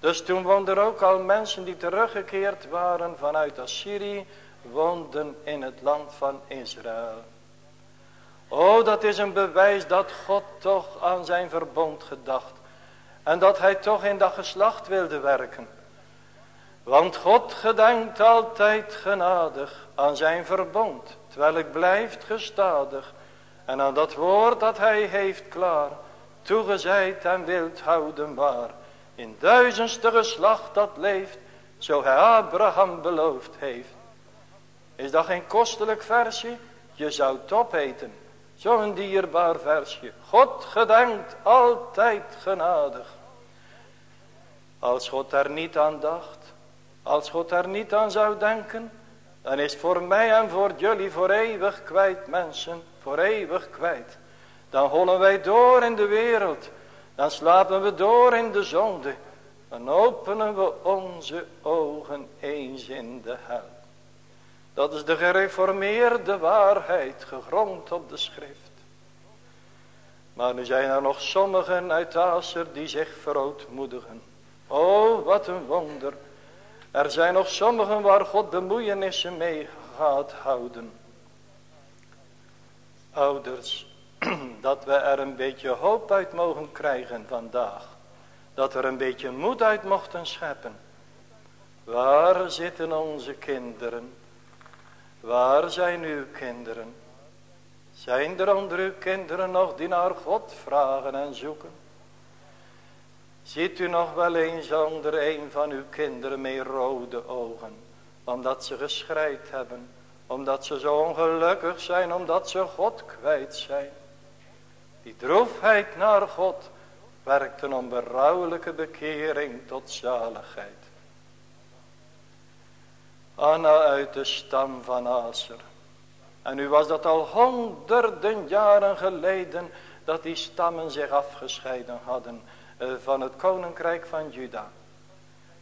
Dus toen woonden er ook al mensen die teruggekeerd waren vanuit Assyrië, woonden in het land van Israël. Oh, dat is een bewijs dat God toch aan zijn verbond gedacht. En dat hij toch in dat geslacht wilde werken. Want God gedenkt altijd genadig aan zijn verbond. Terwijl ik blijft gestadig. En aan dat woord dat hij heeft klaar. Toegezeid en wilt houden waar. In duizendste geslacht dat leeft. Zo hij Abraham beloofd heeft. Is dat geen kostelijk versje? Je zou het opeten. Zo'n dierbaar versje. God gedenkt altijd genadig. Als God er niet aan dacht. Als God er niet aan zou denken. Dan is voor mij en voor jullie voor eeuwig kwijt mensen. Voor eeuwig kwijt. Dan hollen wij door in de wereld. Dan slapen we door in de zonde. Dan openen we onze ogen eens in de hel. Dat is de gereformeerde waarheid, gegrond op de schrift. Maar nu zijn er nog sommigen uit Aser die zich verootmoedigen. Oh, wat een wonder. Er zijn nog sommigen waar God bemoeienissen mee gaat houden. Ouders, (clears throat) dat we er een beetje hoop uit mogen krijgen vandaag. Dat er een beetje moed uit mochten scheppen. Waar zitten onze kinderen? Waar zijn uw kinderen? Zijn er onder uw kinderen nog die naar God vragen en zoeken? Ziet u nog wel eens onder een van uw kinderen met rode ogen, omdat ze geschreid hebben, omdat ze zo ongelukkig zijn, omdat ze God kwijt zijn. Die droefheid naar God werkt een onberouwelijke bekering tot zaligheid. Anna uit de stam van Aser. En nu was dat al honderden jaren geleden dat die stammen zich afgescheiden hadden eh, van het koninkrijk van Juda.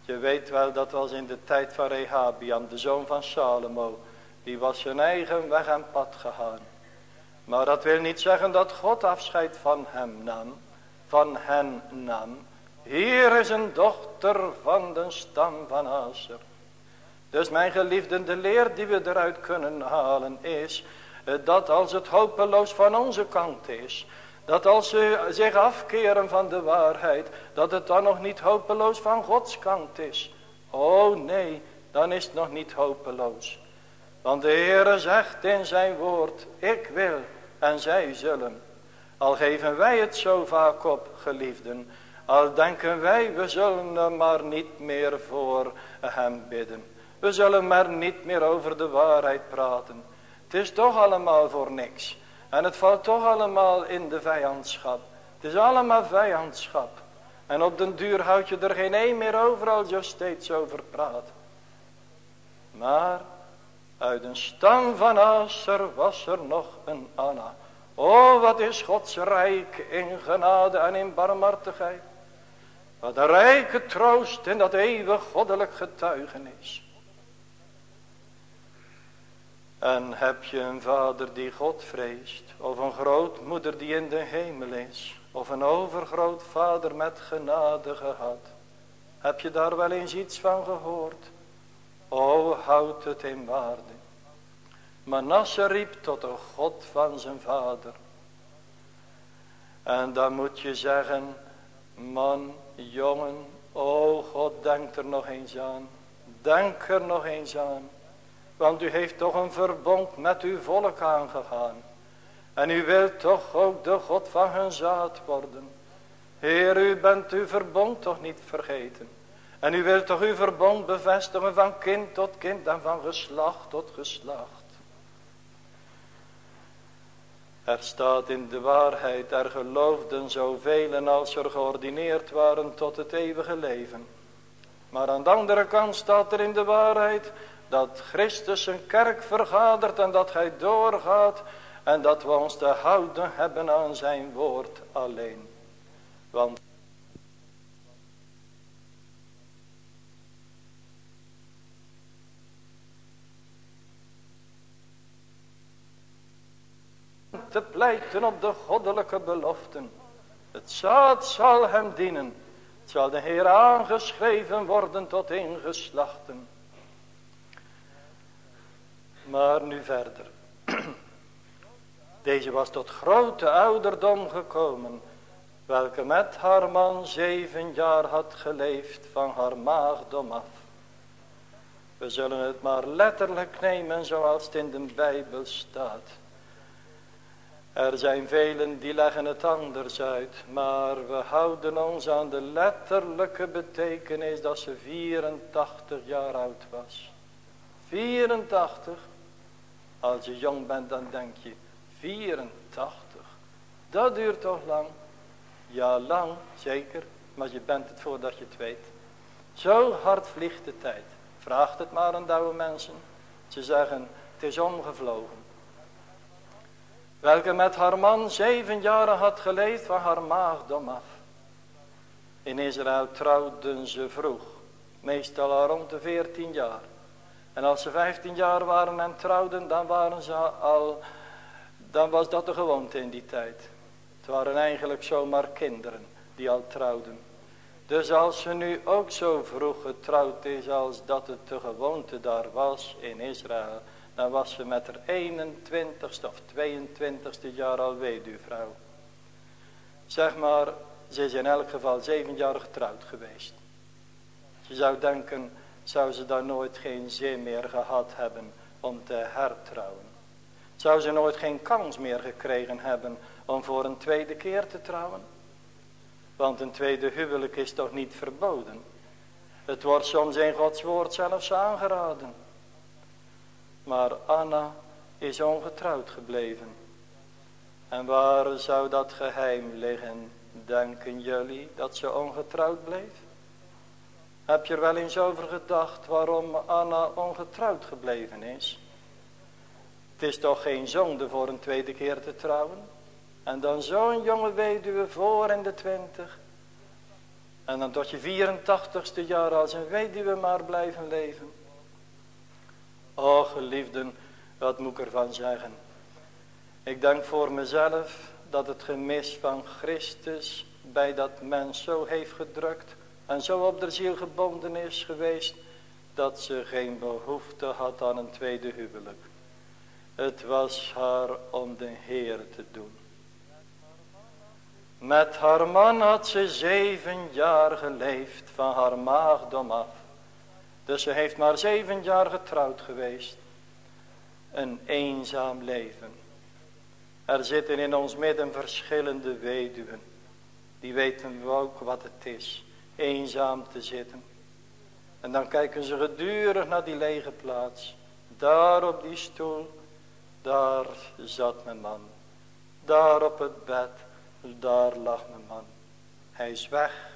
Je weet wel dat was in de tijd van Rehabiam, de zoon van Salomo. Die was zijn eigen weg en pad gegaan. Maar dat wil niet zeggen dat God afscheid van hem nam, van hen nam. Hier is een dochter van de stam van Aser. Dus mijn geliefden, de leer die we eruit kunnen halen is, eh, dat als het hopeloos van onze kant is, dat als ze zich afkeren van de waarheid, dat het dan nog niet hopeloos van Gods kant is. Oh nee, dan is het nog niet hopeloos. Want de Heere zegt in zijn woord, ik wil en zij zullen. Al geven wij het zo vaak op, geliefden, al denken wij, we zullen er maar niet meer voor hem bidden. We zullen maar niet meer over de waarheid praten. Het is toch allemaal voor niks. En het valt toch allemaal in de vijandschap. Het is allemaal vijandschap. En op den duur houd je er geen een meer over als je steeds over praat. Maar Uit een stam van Aser was er nog een Anna. O, wat is Gods rijk in genade en in barmhartigheid. Wat een rijke troost in dat eeuwig goddelijk getuigenis. En heb je een vader die God vreest, of een grootmoeder die in de hemel is, of een overgrootvader met genade gehad. Heb je daar wel eens iets van gehoord? O, houd het in waarde. Manasse riep tot de God van zijn vader. En dan moet je zeggen, man, jongen, o God, denk er nog eens aan. Denk er nog eens aan. Want u heeft toch een verbond met uw volk aangegaan. En u wilt toch ook de God van hun zaad worden. Heer, u bent uw verbond toch niet vergeten. En u wilt toch uw verbond bevestigen van kind tot kind en van geslacht tot geslacht. Er staat in de waarheid, er geloofden zoveel als er geordineerd waren tot het eeuwige leven. Maar aan de andere kant staat er in de waarheid dat Christus een kerk vergadert en dat hij doorgaat en dat we ons te houden hebben aan zijn woord alleen. Want te pleiten op de goddelijke beloften. Het zaad zal hem dienen. Het zal de Heer aangeschreven worden tot ingeslachten. Maar nu verder. Deze was tot grote ouderdom gekomen. Welke met haar man zeven jaar had geleefd van haar maagdom af. We zullen het maar letterlijk nemen zoals het in de Bijbel staat. Er zijn velen die leggen het anders uit. Maar we houden ons aan de letterlijke betekenis dat ze 84 jaar oud was. 84. Als je jong bent dan denk je 84. Dat duurt toch lang? Ja lang, zeker. Maar je bent het voordat je het weet. Zo hard vliegt de tijd. Vraagt het maar aan oude mensen. Ze zeggen het is omgevlogen welke met haar man zeven jaren had geleefd van haar maagdom af. In Israël trouwden ze vroeg, meestal al rond de veertien jaar. En als ze vijftien jaar waren en trouwden, dan waren ze al, dan was dat de gewoonte in die tijd. Het waren eigenlijk zomaar kinderen die al trouwden. Dus als ze nu ook zo vroeg getrouwd is als dat het de gewoonte daar was in Israël, dan was ze met haar 21ste of 22ste jaar al weduwvrouw. Zeg maar, ze is in elk geval zeven jaar getrouwd geweest. Je zou denken, zou ze daar nooit geen zin meer gehad hebben om te hertrouwen. Zou ze nooit geen kans meer gekregen hebben om voor een tweede keer te trouwen? Want een tweede huwelijk is toch niet verboden? Het wordt soms in Gods woord zelfs aangeraden. Maar Anna is ongetrouwd gebleven. En waar zou dat geheim liggen? Denken jullie dat ze ongetrouwd bleef? Heb je er wel eens over gedacht waarom Anna ongetrouwd gebleven is? Het is toch geen zonde voor een tweede keer te trouwen? En dan zo'n jonge weduwe voor in de twintig. En dan tot je 84ste jaar als een weduwe maar blijven leven. O geliefden, wat moet ik ervan zeggen? Ik denk voor mezelf dat het gemis van Christus bij dat mens zo heeft gedrukt en zo op de ziel gebonden is geweest dat ze geen behoefte had aan een tweede huwelijk. Het was haar om de Heer te doen. Met haar man had ze zeven jaar geleefd van haar maagdom af. Dus ze heeft maar zeven jaar getrouwd geweest. Een eenzaam leven. Er zitten in ons midden verschillende weduwen. Die weten we ook wat het is. Eenzaam te zitten. En dan kijken ze gedurig naar die lege plaats. Daar op die stoel. Daar zat mijn man. Daar op het bed. Daar lag mijn man. Hij is weg.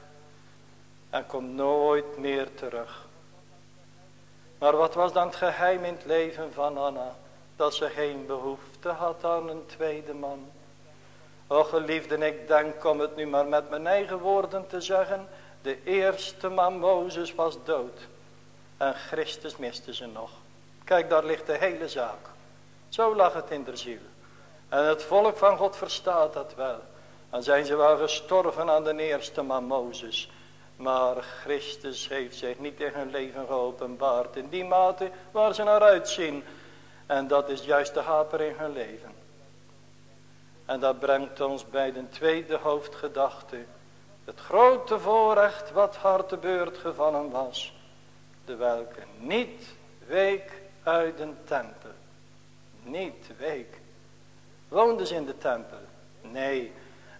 En komt nooit meer terug. Maar wat was dan het geheim in het leven van Anna? Dat ze geen behoefte had aan een tweede man. O geliefden, ik denk om het nu maar met mijn eigen woorden te zeggen. De eerste man Mozes was dood. En Christus miste ze nog. Kijk, daar ligt de hele zaak. Zo lag het in de ziel. En het volk van God verstaat dat wel. Dan zijn ze wel gestorven aan de eerste man Mozes. Maar Christus heeft zich niet in hun leven geopenbaard. In die mate waar ze naar uitzien. En dat is juist de haper in hun leven. En dat brengt ons bij de tweede hoofdgedachte. Het grote voorrecht wat haar te beurt gevallen was. De welke niet week uit een tempel. Niet week. Woonde ze in de tempel? Nee.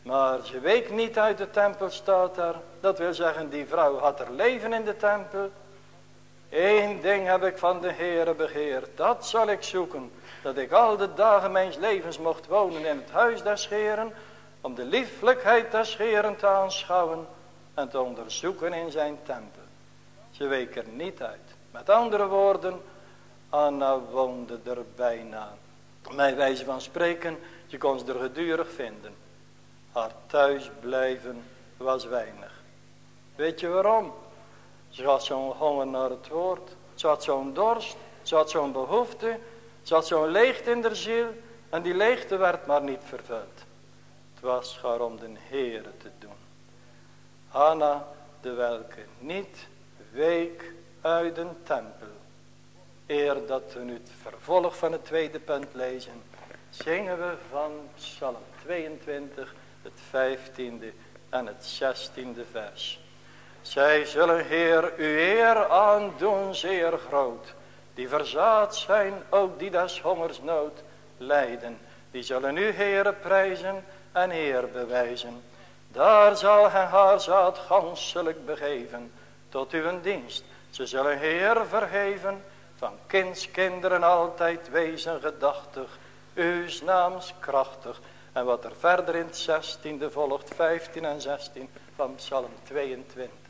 Maar ze week niet uit de tempel staat daar. Dat wil zeggen die vrouw had er leven in de tempel. Eén ding heb ik van de Heere begeerd. Dat zal ik zoeken. Dat ik al de dagen mijns levens mocht wonen in het huis des Heeren. Om de lieflijkheid des Heeren te aanschouwen. En te onderzoeken in zijn tempel. Ze week er niet uit. Met andere woorden. Anna woonde er bijna. Mijn wijze van spreken. Je kon ze er gedurig vinden. Haar thuisblijven was weinig. Weet je waarom? Ze had zo'n honger naar het woord. Ze had zo'n dorst. Ze had zo'n behoefte. Ze had zo'n leegte in de ziel. En die leegte werd maar niet vervuld. Was haar om de Heere te doen. Hanna, de welke niet week uit een tempel. Eer dat we nu het vervolg van het tweede punt lezen. Zingen we van Psalm 22, het vijftiende en het zestiende vers. Zij zullen Heer uw eer aandoen zeer groot. Die verzaad zijn, ook die des hongers nood lijden. Die zullen u Heere prijzen en eer bewijzen. Daar zal hij haar zaad ganselijk begeven. Tot uw dienst. Ze zullen Heer vergeven. Van kindskinderen altijd wezen gedachtig. Uws naams krachtig. En wat er verder in het zestiende volgt, 15 en 16 van Psalm 22.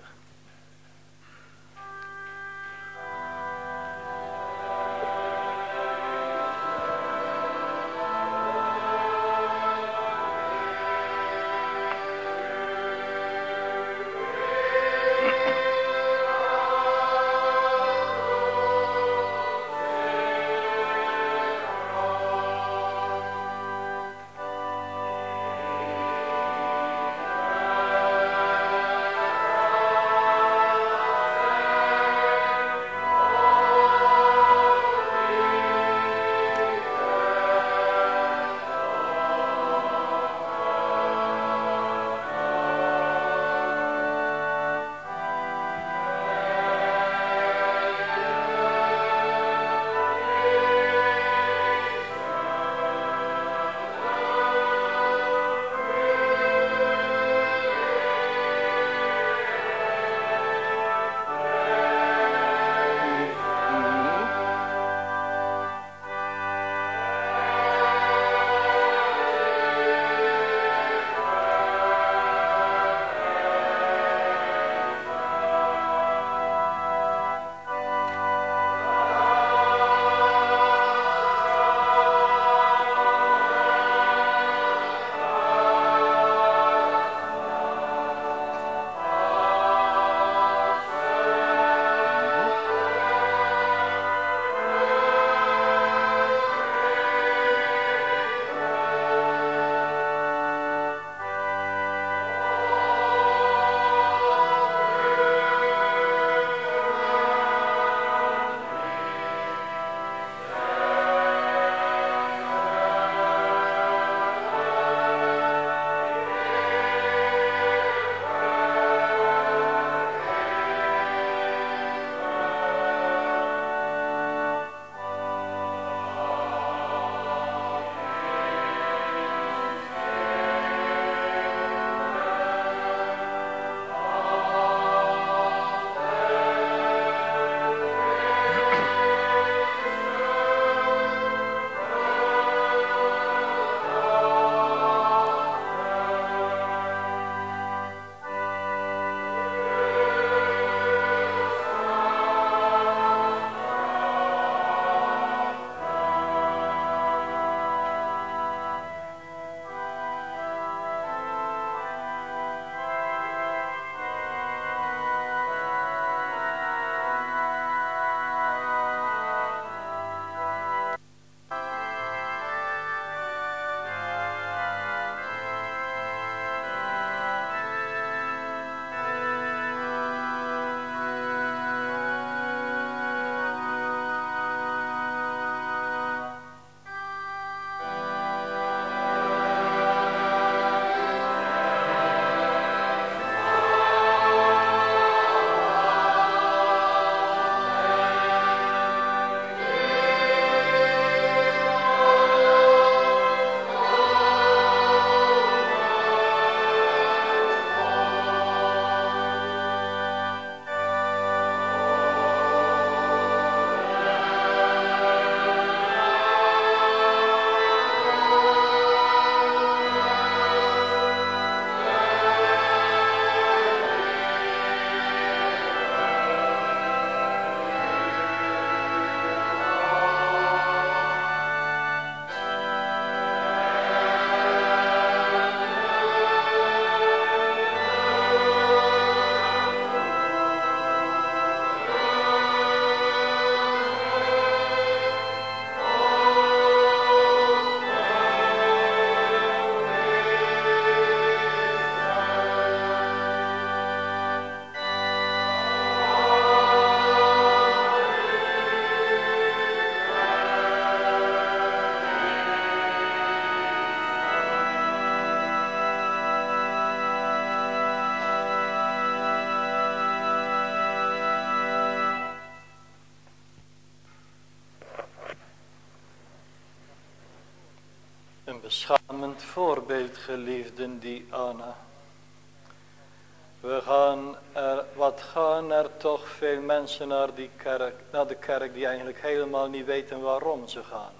Mensen naar die kerk, naar de kerk die eigenlijk helemaal niet weten waarom ze gaan.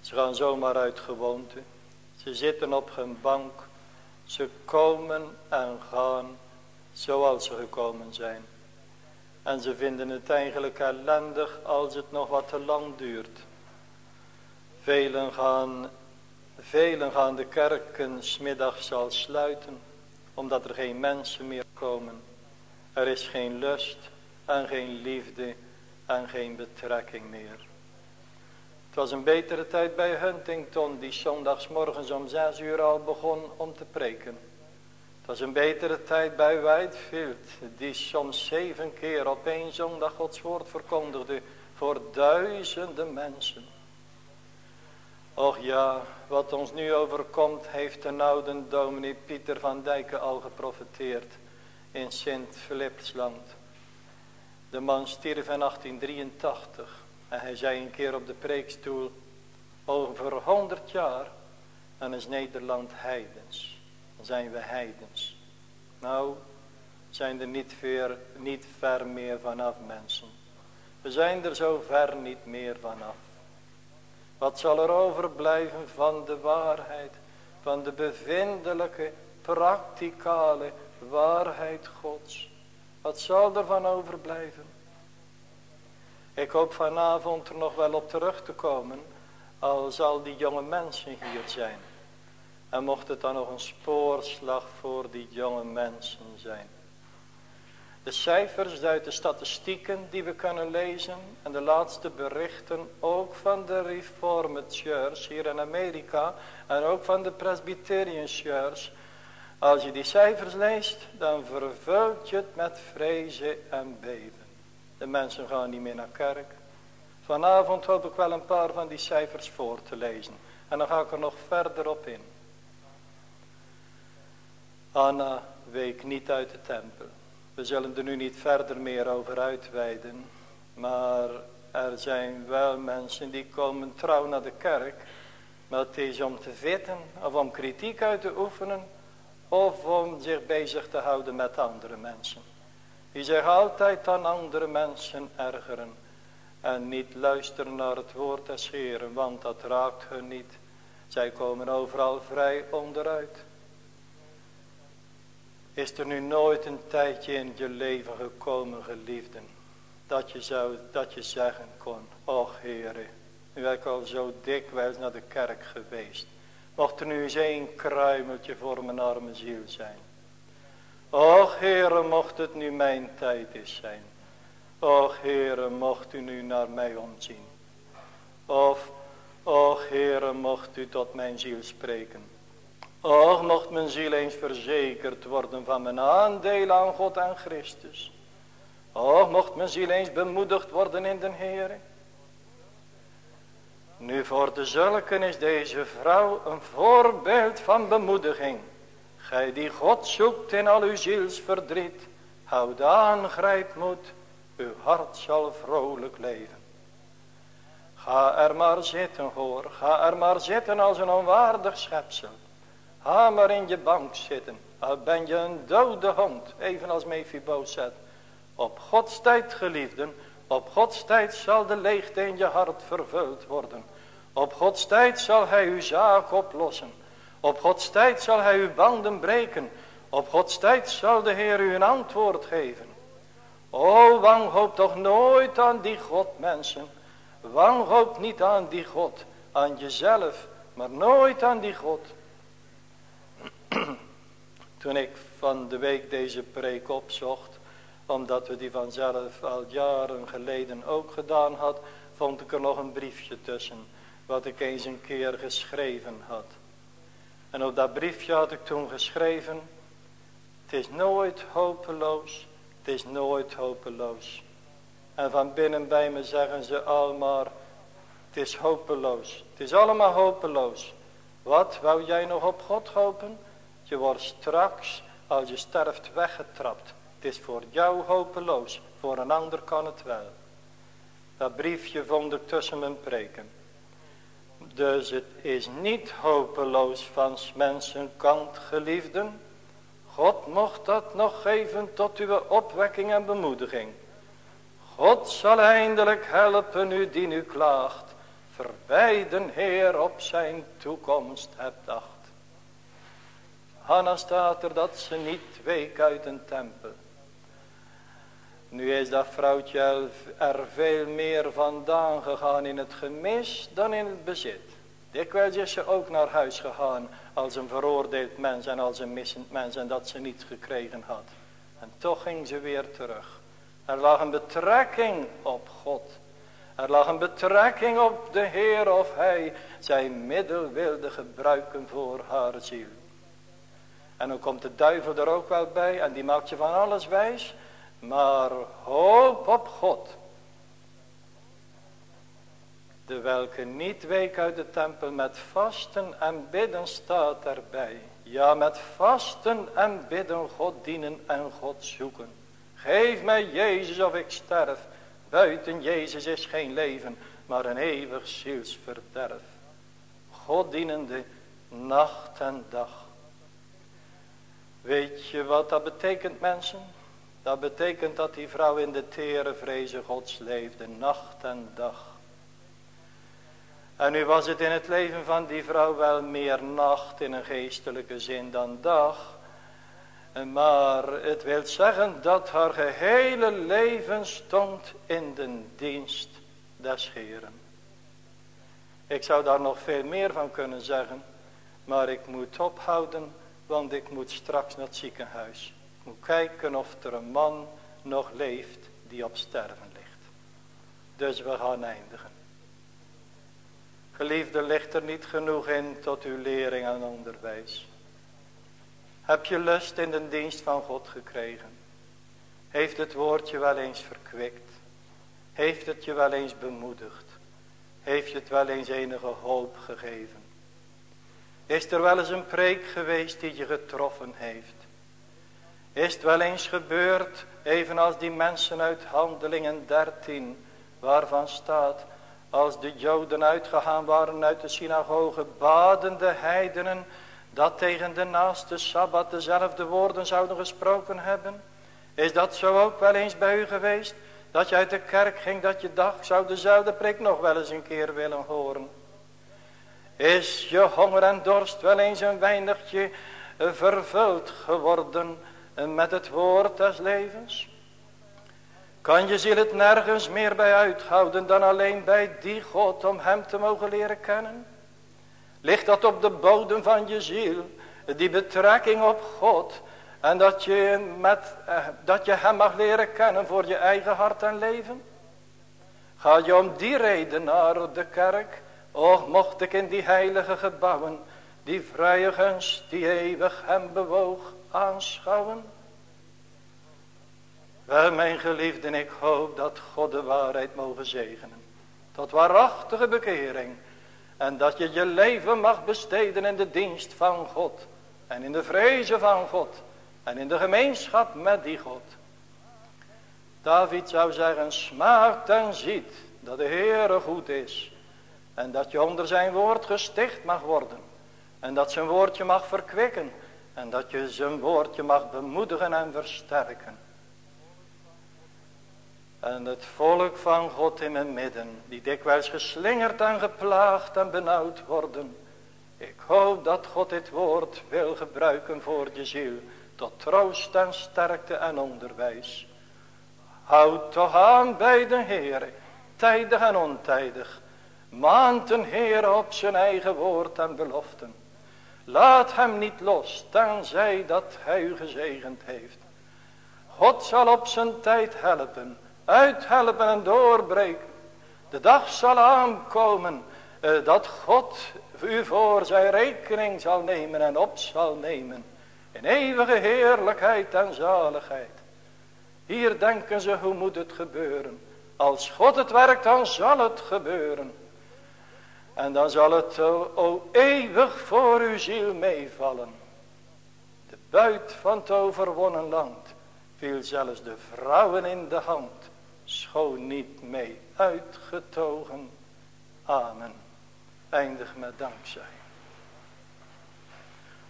Ze gaan zomaar uit gewoonte. Ze zitten op hun bank. Ze komen en gaan zoals ze gekomen zijn. En ze vinden het eigenlijk ellendig als het nog wat te lang duurt. Velen gaan, velen gaan de kerken smiddags al sluiten, omdat er geen mensen meer komen. Er is geen lust en geen liefde en geen betrekking meer. Het was een betere tijd bij Huntington, die zondagsmorgens om zes uur al begon om te preken. Het was een betere tijd bij Whitefield, die soms zeven keer op één zondag Gods woord verkondigde voor duizenden mensen. Och ja, wat ons nu overkomt, heeft de oude dominee Pieter van Dijken al geprofeteerd in Sint-Philipsland. De man stierf in 1883 en hij zei een keer op de preekstoel, over honderd jaar, dan is Nederland heidens. Dan zijn we heidens. Nou, zijn er niet ver, niet ver meer vanaf mensen. We zijn er zo ver niet meer vanaf. Wat zal er overblijven van de waarheid, van de bevindelijke, praktikale waarheid Gods? Wat zal er van overblijven? Ik hoop vanavond er nog wel op terug te komen, al zal die jonge mensen hier zijn. En mocht het dan nog een spoorslag voor die jonge mensen zijn. De cijfers uit de statistieken die we kunnen lezen en de laatste berichten ook van de Reformed Church hier in Amerika en ook van de Presbyterian Church. Als je die cijfers leest, dan vervult je het met vrezen en beven. De mensen gaan niet meer naar kerk. Vanavond hoop ik wel een paar van die cijfers voor te lezen. En dan ga ik er nog verder op in. Anna week niet uit de tempel. We zullen er nu niet verder meer over uitweiden. Maar er zijn wel mensen die komen trouw naar de kerk. Maar het is om te vitten of om kritiek uit te oefenen. Of om zich bezig te houden met andere mensen. Die zich altijd aan andere mensen ergeren. En niet luisteren naar het woord des Heeren. Want dat raakt hun niet. Zij komen overal vrij onderuit. Is er nu nooit een tijdje in je leven gekomen, geliefden, dat je, zou, dat je zeggen kon, och Heere, nu ben ik al zo dikwijls naar de kerk geweest. Mocht er nu eens één kruimeltje voor mijn arme ziel zijn. Och Heere, mocht het nu mijn tijd is zijn. Och Heere, mocht u nu naar mij omzien. Of, och Heere, mocht u tot mijn ziel spreken. Och, mocht mijn ziel eens verzekerd worden van mijn aandeel aan God en Christus. Och, mocht mijn ziel eens bemoedigd worden in den Heer. Nu voor de zulken is deze vrouw een voorbeeld van bemoediging. Gij die God zoekt in al uw zielsverdriet. Houd aan, grijp moed, uw hart zal vrolijk leven. Ga er maar zitten hoor, ga er maar zitten als een onwaardig schepsel. Ga maar in je bank zitten. Al ben je een dode hond. Evenals Mephibozet. Op Gods tijd geliefden. Op Gods tijd zal de leegte in je hart vervuld worden. Op Gods tijd zal hij uw zaak oplossen. Op Gods tijd zal hij uw banden breken. Op Gods tijd zal de Heer u een antwoord geven. O, wanhoop toch nooit aan die God, mensen. Wanhoop niet aan die God. Aan jezelf, maar nooit aan die God. (clears throat) Toen ik van de week deze preek opzocht, omdat we die vanzelf al jaren geleden ook gedaan had, vond ik er nog een briefje tussen, wat ik eens een keer geschreven had. En op dat briefje had ik toen geschreven, het is nooit hopeloos, het is nooit hopeloos. En van binnen bij me zeggen ze allemaal, het is hopeloos, het is allemaal hopeloos. Wat, wou jij nog op God hopen? Je wordt straks, als je sterft, weggetrapt. Het is voor jou hopeloos, voor een ander kan het wel. Dat briefje vond ik tussen mijn preken. Dus het is niet hopeloos van mensen kant geliefden. God mocht dat nog geven tot uw opwekking en bemoediging. God zal eindelijk helpen u die nu klaagt. Verwijden Heer op zijn toekomst hebt acht. Hanna staat er dat ze niet week uit een tempel. Nu is dat vrouwtje er veel meer vandaan gegaan in het gemis dan in het bezit. Dikwijls is ze ook naar huis gegaan als een veroordeeld mens en als een missend mens en dat ze niets gekregen had. En toch ging ze weer terug. Er lag een betrekking op God. Er lag een betrekking op de Heer of hij zijn middel wilde gebruiken voor haar ziel. En dan komt de duivel er ook wel bij en die maakt je van alles wijs. Maar hoop op God. De welke niet week uit de tempel met vasten en bidden staat erbij. Ja, met vasten en bidden God dienen en God zoeken. Geef mij Jezus of ik sterf. Buiten Jezus is geen leven, maar een eeuwig zielsverderf. God dienende nacht en dag. Weet je wat dat betekent mensen? Dat betekent dat die vrouw in de tere vreze gods leefde, nacht en dag. En nu was het in het leven van die vrouw wel meer nacht in een geestelijke zin dan dag. Maar het wil zeggen dat haar gehele leven stond in de dienst des Heeren. Ik zou daar nog veel meer van kunnen zeggen. Maar ik moet ophouden, want ik moet straks naar het ziekenhuis. Moet kijken of er een man nog leeft die op sterven ligt. Dus we gaan eindigen. Geliefde, ligt er niet genoeg in tot uw lering en onderwijs. Heb je lust in de dienst van God gekregen? Heeft het woordje wel eens verkwikt? Heeft het je wel eens bemoedigd? Heeft je het wel eens enige hoop gegeven? Is er wel eens een preek geweest die je getroffen heeft? Is het wel eens gebeurd, evenals die mensen uit handelingen 13, waarvan staat, als de joden uitgegaan waren uit de synagoge, baden de heidenen dat tegen de naaste Sabbat dezelfde woorden zouden gesproken hebben? Is dat zo ook wel eens bij u geweest? Dat je uit de kerk ging, dat je dacht, zou dezelfde prik nog wel eens een keer willen horen? Is je honger en dorst wel eens een weinigje vervuld geworden met het woord des levens? Kan je ziel het nergens meer bij uithouden dan alleen bij die God om hem te mogen leren kennen? Ligt dat op de bodem van je ziel, die betrekking op God en dat je, met, eh, dat je hem mag leren kennen voor je eigen hart en leven? Ga je om die reden naar de kerk? Och, mocht ik in die heilige gebouwen, die vrije die eeuwig hem bewoog, aanschouwen? Wel, mijn geliefden, ik hoop dat God de waarheid mogen zegenen. Tot waarachtige bekering. En dat je je leven mag besteden in de dienst van God. En in de vrezen van God. En in de gemeenschap met die God. David zou zeggen, smaakt en ziet dat de Heere goed is. En dat je onder zijn woord gesticht mag worden. En dat zijn woordje mag verkwikken. En dat je zijn woordje mag bemoedigen en versterken. En het volk van God in mijn midden, die dikwijls geslingerd en geplaagd en benauwd worden. Ik hoop dat God dit woord wil gebruiken voor je ziel, tot troost en sterkte en onderwijs. Houd toch aan bij de Heer, tijdig en ontijdig. Maand een Heer op zijn eigen woord en beloften. Laat hem niet los, tenzij dat hij u gezegend heeft. God zal op zijn tijd helpen uithelpen en doorbreken. De dag zal aankomen uh, dat God u voor zijn rekening zal nemen en op zal nemen. In eeuwige heerlijkheid en zaligheid. Hier denken ze hoe moet het gebeuren. Als God het werkt dan zal het gebeuren. En dan zal het o, eeuwig voor uw ziel meevallen. De buit van het overwonnen land viel zelfs de vrouwen in de hand schoon niet mee uitgetogen. Amen. Eindig met dankzij.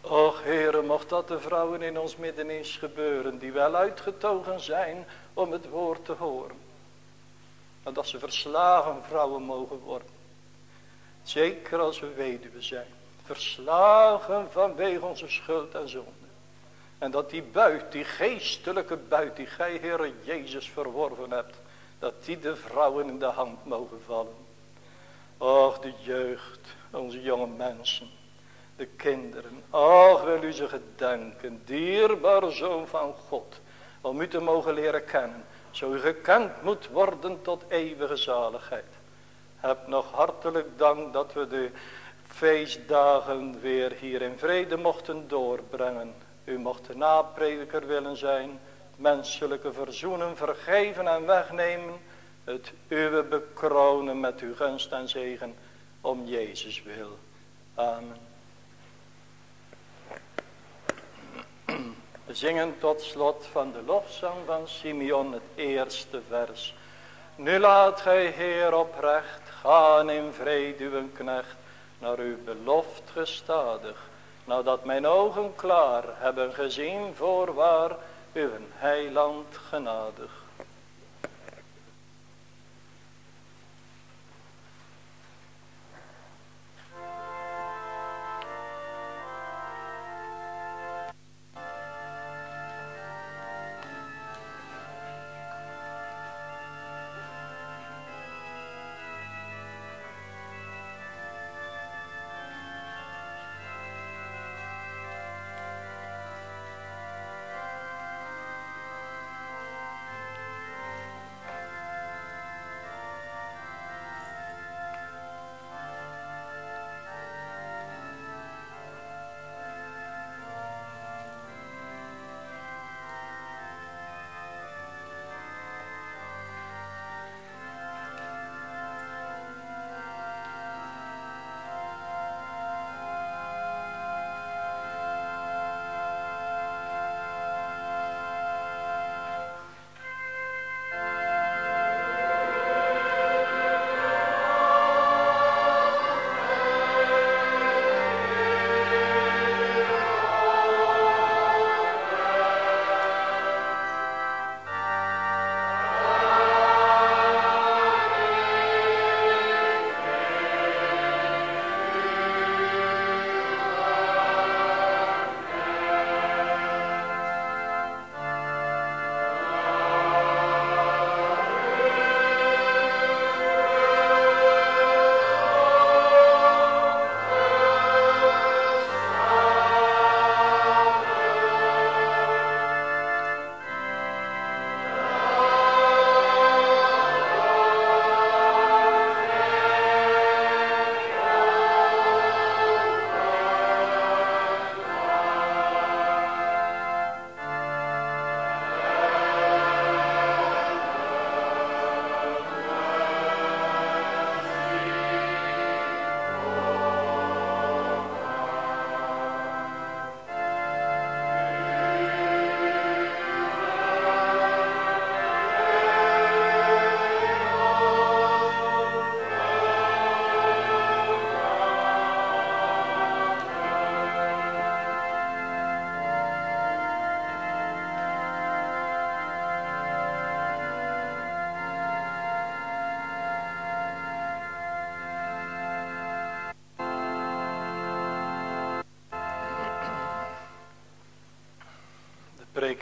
Och Heere, mocht dat de vrouwen in ons midden eens gebeuren, die wel uitgetogen zijn om het woord te horen. Maar dat ze verslagen vrouwen mogen worden. Zeker als we weduwe zijn. Verslagen vanwege onze schuld en zonde. En dat die buit, die geestelijke buit die gij Heere Jezus verworven hebt. Dat die de vrouwen in de hand mogen vallen. Och de jeugd, onze jonge mensen. De kinderen. Och wil u ze gedenken. Dierbare zoon van God. Om u te mogen leren kennen. Zo u gekend moet worden tot eeuwige zaligheid. Heb nog hartelijk dank dat we de feestdagen weer hier in vrede mochten doorbrengen. U mocht de naprediker willen zijn, menselijke verzoenen, vergeven en wegnemen, het uwe bekronen met uw gunst en zegen, om Jezus wil. Amen. We zingen tot slot van de lofzang van Simeon het eerste vers. Nu laat gij Heer oprecht gaan in vrede uw knecht naar uw beloft gestadig. Nadat mijn ogen klaar hebben gezien voorwaar uw heiland genadig.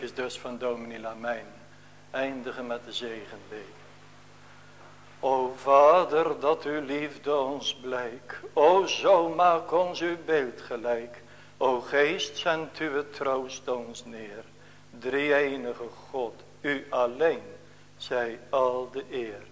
Is dus van dominee Lamijn. Eindigen met de zegenbeden. O Vader, dat uw liefde ons blijk. O zo maak ons uw beeld gelijk. O Geest, zendt uw troost ons neer. Drie enige God, u alleen, zij al de eer.